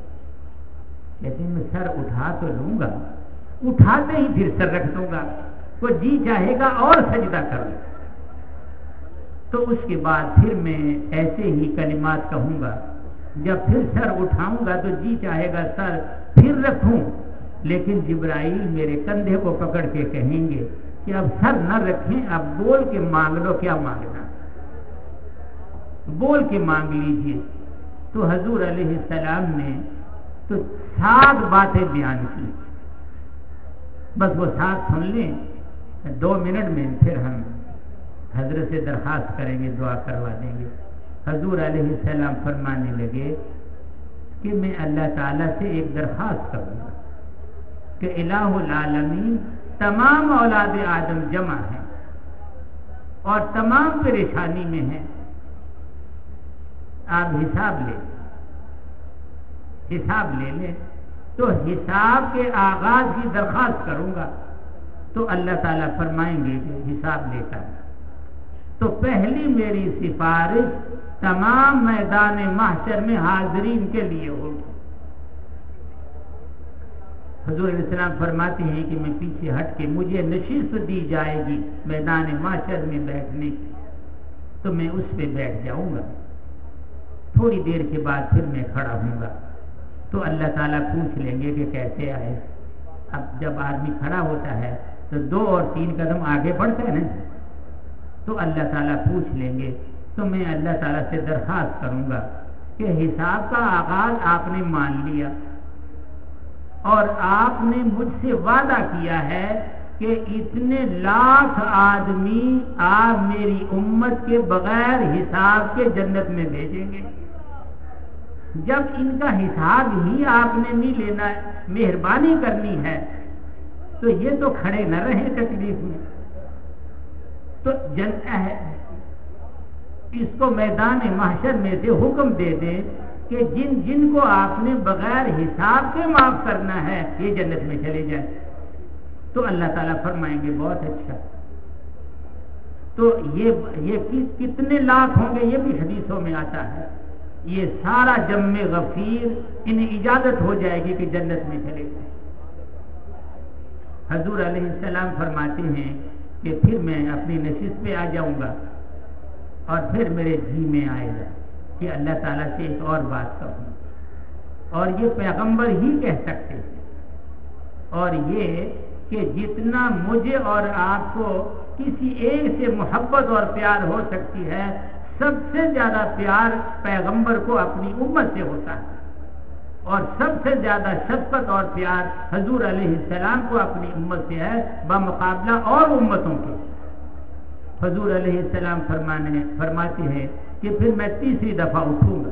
کہتے میں سر اٹھا تو لوں گا۔ اٹھاتے ہی پھر سر رکھ دوں گا۔ وہ جی چاہے گا اور سجدہ کر لوں تو اس کے بعد پھر میں ایسے ہی کلمات کہوں گا۔ جب پھر سر اٹھاؤں گا تو جی چاہے گا سر پھر رکھوں۔ لیکن جبرائیل میرے کندھے کو پکڑ کے کہیں گے کہ اب سر نہ رکھیں، اب بول کے مانگ لو، کیا مانگنا؟ بول کے مانگ لیجیے۔ تو حضور علیہ السلام نے تو سات باتیں بیان کی۔ بس وہ سات سن لیں۔ دو منٹ میں پھر ہم حضرت سے درخواست کریں گے، دعا کروا دیں گے۔ حضور علیہ السلام فرمانے لگے کہ میں اللہ تعالیٰ سے ایک درخواست کروں گا کہ الہ العالمین تمام اولاد آدم جمع ہیں اور تمام پریشانی میں ہیں۔ آپ حساب لیں۔ حساب لے لیں۔ تو حساب کے آغاز کی درخواست کروں گا۔ تو اللہ تعالیٰ فرمائیں گے کہ حساب لے کر تو پہلی میری سفارش تمام میدان محشر میں حاضرین کے لیے ہوگی۔ حضور علیہ السلام فرماتے ہیں کہ میں پیچھے ہٹ کے مجھے نشست دی جائے گی میدان معاشر میں بیٹھنے کی۔ تو میں اس پہ بیٹھ جاؤں گا۔ تھوڑی دیر کے بعد پھر میں کھڑا ہوں گا۔ تو اللہ تعالیٰ پوچھ لیں گے کہ کیسے آئے۔ اب جب آدمی کھڑا ہوتا ہے تو دو اور تین قدم آگے بڑھتا ہے نا۔ تو اللہ تعالیٰ پوچھ لیں گے، تو میں اللہ تعالیٰ سے درخواست کروں گا کہ حساب کا آغاز آپ نے مان لیا۔ اور آپ نے مجھ سے وعدہ کیا ہے کہ اتنے لاکھ آدمی آپ میری امت کے بغیر حساب کے جنت میں بھیجیں گے۔ جب ان کا حساب ہی آپ نے نہیں لینا ہے مہربانی کرنی ہے، تو یہ تو کھڑے نہ رہے تکلیف میں۔ تو جن اس کو میدان محشر میں سے حکم دے دیں کہ جن جن کو آپ نے بغیر حساب کے معاف کرنا ہے، یہ جنت میں چلے جائیں۔ تو اللہ تعالیٰ فرمائیں گے، بہت اچھا۔ تو یہ یہ کتنے لاکھ ہوں گے، یہ بھی حدیثوں میں آتا ہے۔ یہ سارا جم غفیر انہیں اجازت ہو جائے گی کہ جنت میں چلے جائیں۔ حضور علیہ السلام فرماتے ہیں کہ پھر میں اپنی نشست پہ آ جاؤں گا اور پھر میرے جی میں آئے گا کہ اللہ تعالیٰ سے ایک اور بات کہوں۔ اور یہ پیغمبر ہی کہہ سکتے ہیں۔ اور یہ کہ جتنا مجھے اور آپ کو کسی ایک سے محبت اور پیار ہو سکتی ہے، سب سے زیادہ پیار پیغمبر کو اپنی امت سے ہوتا ہے۔ اور سب سے زیادہ شفقت اور پیار حضور علیہ السلام کو اپنی امت سے ہے، بمقابلہ اور امتوں کے۔ حضور علیہ السلام فرمانے، فرماتے ہیں کہ پھر میں تیسری دفعہ اٹھوں گا۔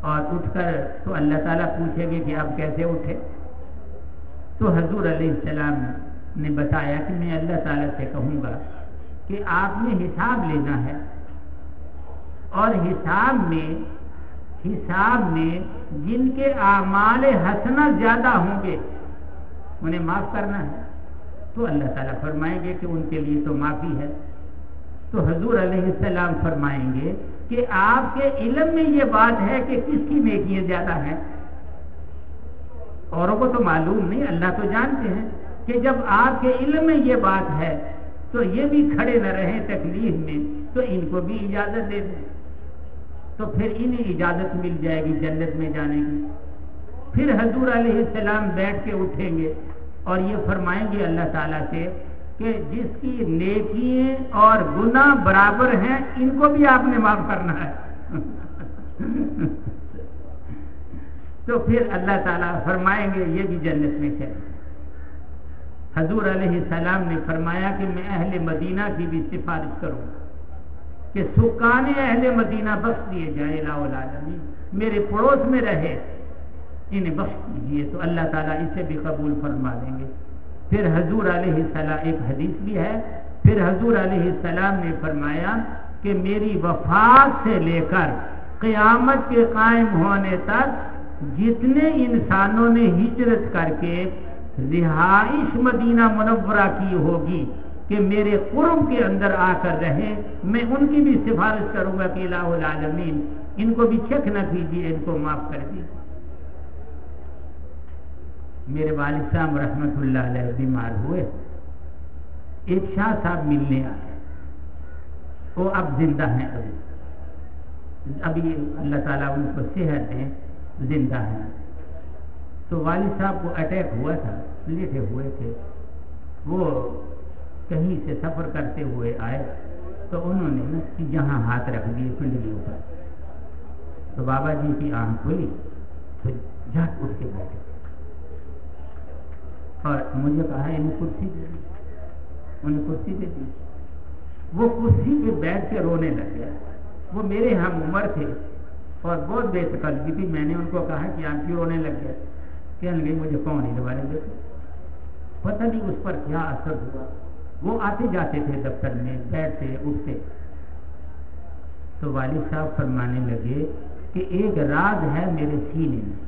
اور اٹھ کر تو اللہ تعالیٰ پوچھیں گے کہ آپ کیسے اٹھے؟ تو حضور علیہ السلام نے بتایا کہ میں اللہ تعالیٰ سے کہوں گا کہ آپ نے حساب لینا ہے۔ اور حساب میں حساب میں جن کے اعمال حسنہ زیادہ ہوں گے، انہیں معاف کرنا ہے۔ تو اللہ تعالیٰ فرمائیں گے کہ ان کے لیے تو معافی ہے۔ تو حضور علیہ السلام فرمائیں گے کہ آپ کے علم میں یہ بات ہے کہ کس کی نیکیاں زیادہ ہیں۔ اوروں کو تو معلوم نہیں، اللہ تو جانتے ہیں کہ جب آپ کے علم میں یہ بات ہے تو یہ بھی کھڑے نہ رہیں تکلیف میں، تو ان کو بھی اجازت دے دیں۔ تو پھر انہیں اجازت مل جائے گی جنت میں جانے کی۔ پھر حضور علیہ السلام بیٹھ کے اٹھیں گے اور یہ فرمائیں گے اللہ تعالیٰ سے کہ جس کی نیکی اور گناہ برابر ہیں، ان کو بھی آپ نے معاف کرنا ہے۔ تو پھر اللہ تعالیٰ فرمائیں گے، یہ بھی جنت میں چلے حضور علیہ السلام نے فرمایا کہ میں اہل مدینہ کی بھی سفارش کروں۔ کہ سکان اہل مدینہ بخش دیے جائے العالمین میرے پڑوس میں رہے، انہیں بخش دیجیے تو اللہ تعالیٰ اسے بھی قبول فرما دیں گے۔ پھر حضور علیہ السلام، ایک حدیث بھی ہے، پھر حضور علیہ السلام نے فرمایا کہ میری وفات سے لے کر قیامت کے قائم ہونے تک جتنے انسانوں نے ہجرت کر کے رہائش مدینہ منورہ کی ہوگی کہ میرے قرم کے اندر آ کر رہے میں ان کی بھی سفارش کروں گا کہ الہ العالمین، ان کو بھی چیک نہ کیجیے، ان کو معاف کر دیجیے۔ میرے والد صاحب رحمت اللہ علیہ بیمار ہوئے۔ ایک شاہ صاحب ملنے آئے۔ وہ اب زندہ ہیں۔ ابھی ابھی اللہ تعالیٰ ان کو صحت دیں زندہ ہیں۔ تو والد صاحب کو اٹیک ہوا تھا، لیٹے ہوئے تھے۔ وہ کہیں سے سفر کرتے ہوئے آئے تو انہوں نے یہاں ہاتھ رکھ دیے پنڈلی اوپر۔ تو بابا جی کی آنکھ کھلی تو جھٹ اٹھ کے بیٹھے۔ اور مجھے کہا انہیں کرسی دے انہیں کرسی دے دی۔ وہ کرسی پہ بیٹھ کے رونے لگ گیا۔ وہ میرے ہم عمر تھے اور بہت بے تکلفی تھی۔ میں نے ان کو کہا کہ آپ کیوں رونے لگ گیا کہنے لگے، مجھے کون ہی دوبارے دیکھو۔ پتہ نہیں اس پر کیا اثر ہوا۔ وہ آتے جاتے تھے دفتر میں، بیٹھتے، اٹھتے۔ تو والد صاحب فرمانے لگے کہ ایک راز ہے میرے سینے میں۔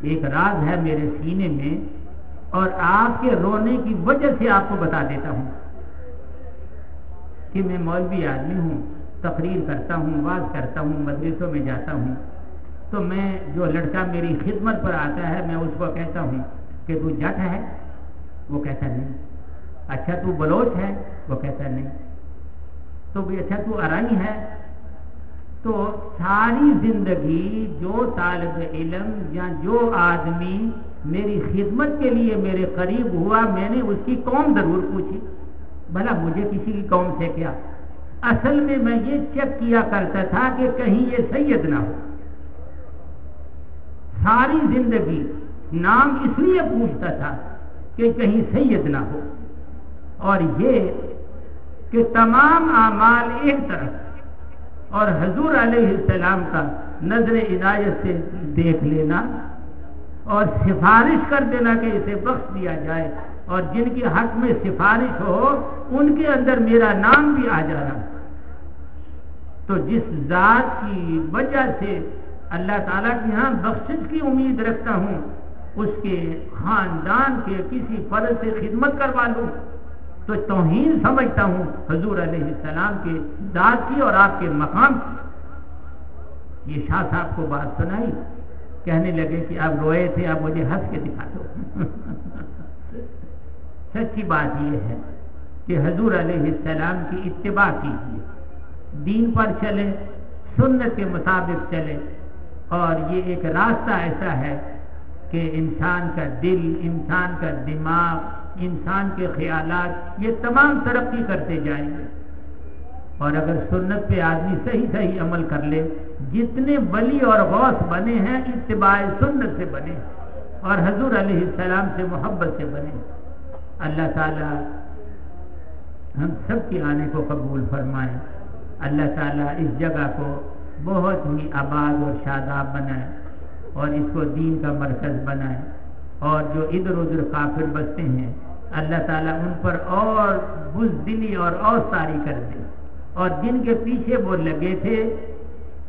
ایک راز ہے میرے سینے میں اور آپ کے رونے کی وجہ سے آپ کو بتا دیتا ہوں کہ میں مولوی آدمی ہوں، تقریر کرتا ہوں، واز کرتا ہوں، مدرسوں میں جاتا ہوں۔ تو میں جو لڑکا میری خدمت پر آتا ہے، میں اس کو کہتا ہوں کہ تو جٹ ہے۔ وہ کہتا نہیں. اچھا تو بلوچ ہے، وہ کہتا نہیں. تو بھی اچھا تو ارائی ہے. تو ساری زندگی جو طالب علم یا جو آدمی میری خدمت کے لیے میرے قریب ہوا، میں نے اس کی قوم ضرور پوچھی. بھلا مجھے کسی کی قوم سے کیا؟ اصل میں میں یہ چیک کیا کرتا تھا کہ کہیں یہ سید نہ ہو. ساری زندگی نام اس لیے پوچھتا تھا کہ کہیں سید نہ ہو۔ اور یہ کہ تمام اعمال ایک طرف اور حضور علیہ السلام کا نظر عنایت سے دیکھ لینا اور سفارش کر دینا کہ اسے بخش دیا جائے۔ اور جن کی حق میں سفارش ہو، ان کے اندر میرا نام بھی آ جانا تو جس ذات کی وجہ سے اللہ تعالیٰ کی ہاں بخشش کی امید رکھتا ہوں اس کے خاندان کے کسی فرض سے خدمت کروا لوں۔ تو توہین سمجھتا ہوں حضور علیہ السلام کے داد کی اور آپ کے مقام کی۔ یہ شاہ صاحب کو بات سنائی۔ کہنے لگے کہ آپ روئے تھے، آپ مجھے ہنس کے دکھا دو سچی بات یہ ہے کہ حضور علیہ السلام کی اتباع کیجیے۔ دین پر چلے سنت کے مطابق چلے اور یہ ایک راستہ ایسا ہے کہ انسان کا دل، انسان کا دماغ، انسان کے خیالات یہ تمام ترقی کرتے جائیں گے۔ اور اگر سنت پہ آدمی صحیح صحیح عمل کر لے، جتنے ولی اور غوث بنے ہیں، اتباع سنت سے بنے اور حضور علیہ السلام سے محبت سے بنے اللہ تعالی ہم سب کے آنے کو قبول فرمائیں اللہ تعالیٰ اس جگہ کو بہت ہی آباد اور شاداب بنائے۔ اور اس کو دین کا مرکز بنائے اور جو ادھر ادھر کافر بستے ہیں، اللہ تعالیٰ ان پر اور بزدلی اور اور ساری کر دے اور جن کے پیچھے وہ لگے تھے،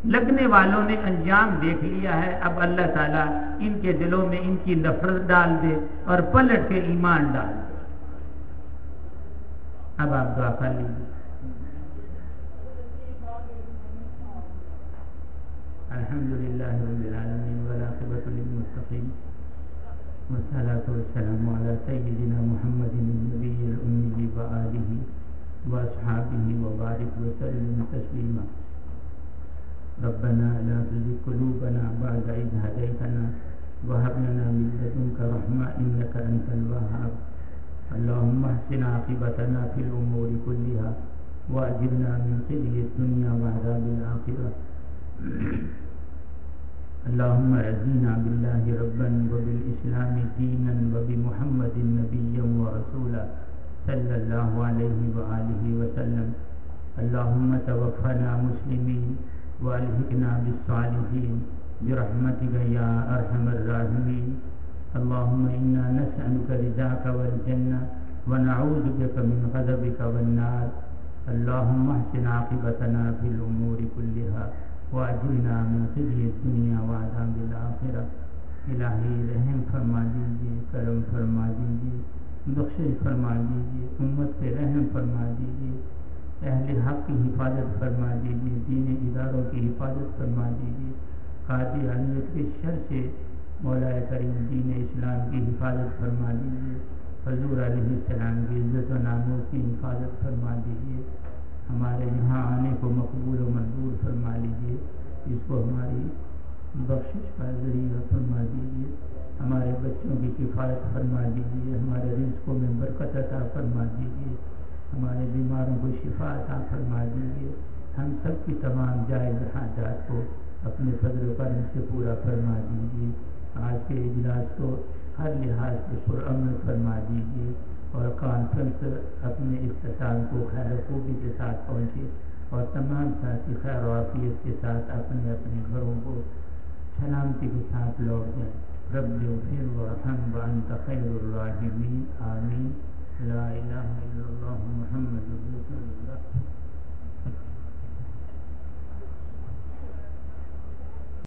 لگنے والوں نے انجام دیکھ لیا ہے۔ اب اللہ تعالیٰ ان کے دلوں میں ان کی نفرت ڈال دے اور پلٹ کے ایمان ڈال دے۔ اب آپ دعا کر لیجیے الحمد لله رب العالمين والعاقبة للمتقين والصلاة والسلام على سيدنا محمد النبي الأمي وآله وأصحابه وبارك وسلم تسليما. ربنا لا تزغ قلوبنا بعد إذ هديتنا وهب لنا من لدنك رحمة إنك أنت الوهاب. اللهم احسن عاقبتنا في الأمور كلها وأجرنا من خزي الدنيا وعذاب الآخرة. اللهم رضينا بالله ربا وبالإسلام دينا وبمحمد نبيا ورسولا صلى الله عليه وآله وسلم. اللهم توفنا مسلمين والحقنا بالصالحين برحمتك يا أرحم الراحمين. اللهم إنا نسألك رضاك والجنة ونعوذ بك من غضبك والنار. اللهم احسن عاقبتنا في الأمور كلها. واجرنا من خزي الدنيا وعذاب الآخرة. الہی رحم فرما دیجیے، کرم فرما دیجیے، بخشش فرما دیجیے، امت پہ رحم فرما دیجیے، اہل حق کی حفاظت فرما دیجیے، دین اداروں کی حفاظت فرما دیجیے قادی عنیت کے شر سے مولا کریم دین اسلام کی حفاظت فرما دیجیے، حضور علیہ السلام کی عزت و ناموں کی حفاظت فرما دیجیے۔ ہمارے یہاں آنے کو مقبول و منظور فرما لیجیے اس کو ہماری بخشش کا ذریعہ فرما دیجیے ہمارے بچوں کی کفایت فرما دیجیے ہمارے رزقوں میں برکت عطا فرما دیجیے ہمارے بیماروں کو شفا عطا فرما دیجیے ہم سب کی تمام جائز حاجات کو اپنے فضل و کرم سے پورا فرما دیجیے آج کے اجلاس کو ہر لحاظ سے پرامن فرما دیجیے اور کانفرنس اپنے اختتام کو خیر خوبی کے ساتھ پہنچے اور تمام ساتھی خیر و عافیت کے ساتھ اپنے اپنے گھروں کو سلامتی کے ساتھ لوٹ جائیں رب پھر و خیر الراحمین، آمین۔ لا الہ الا اللہ محمد رسول اللہ۔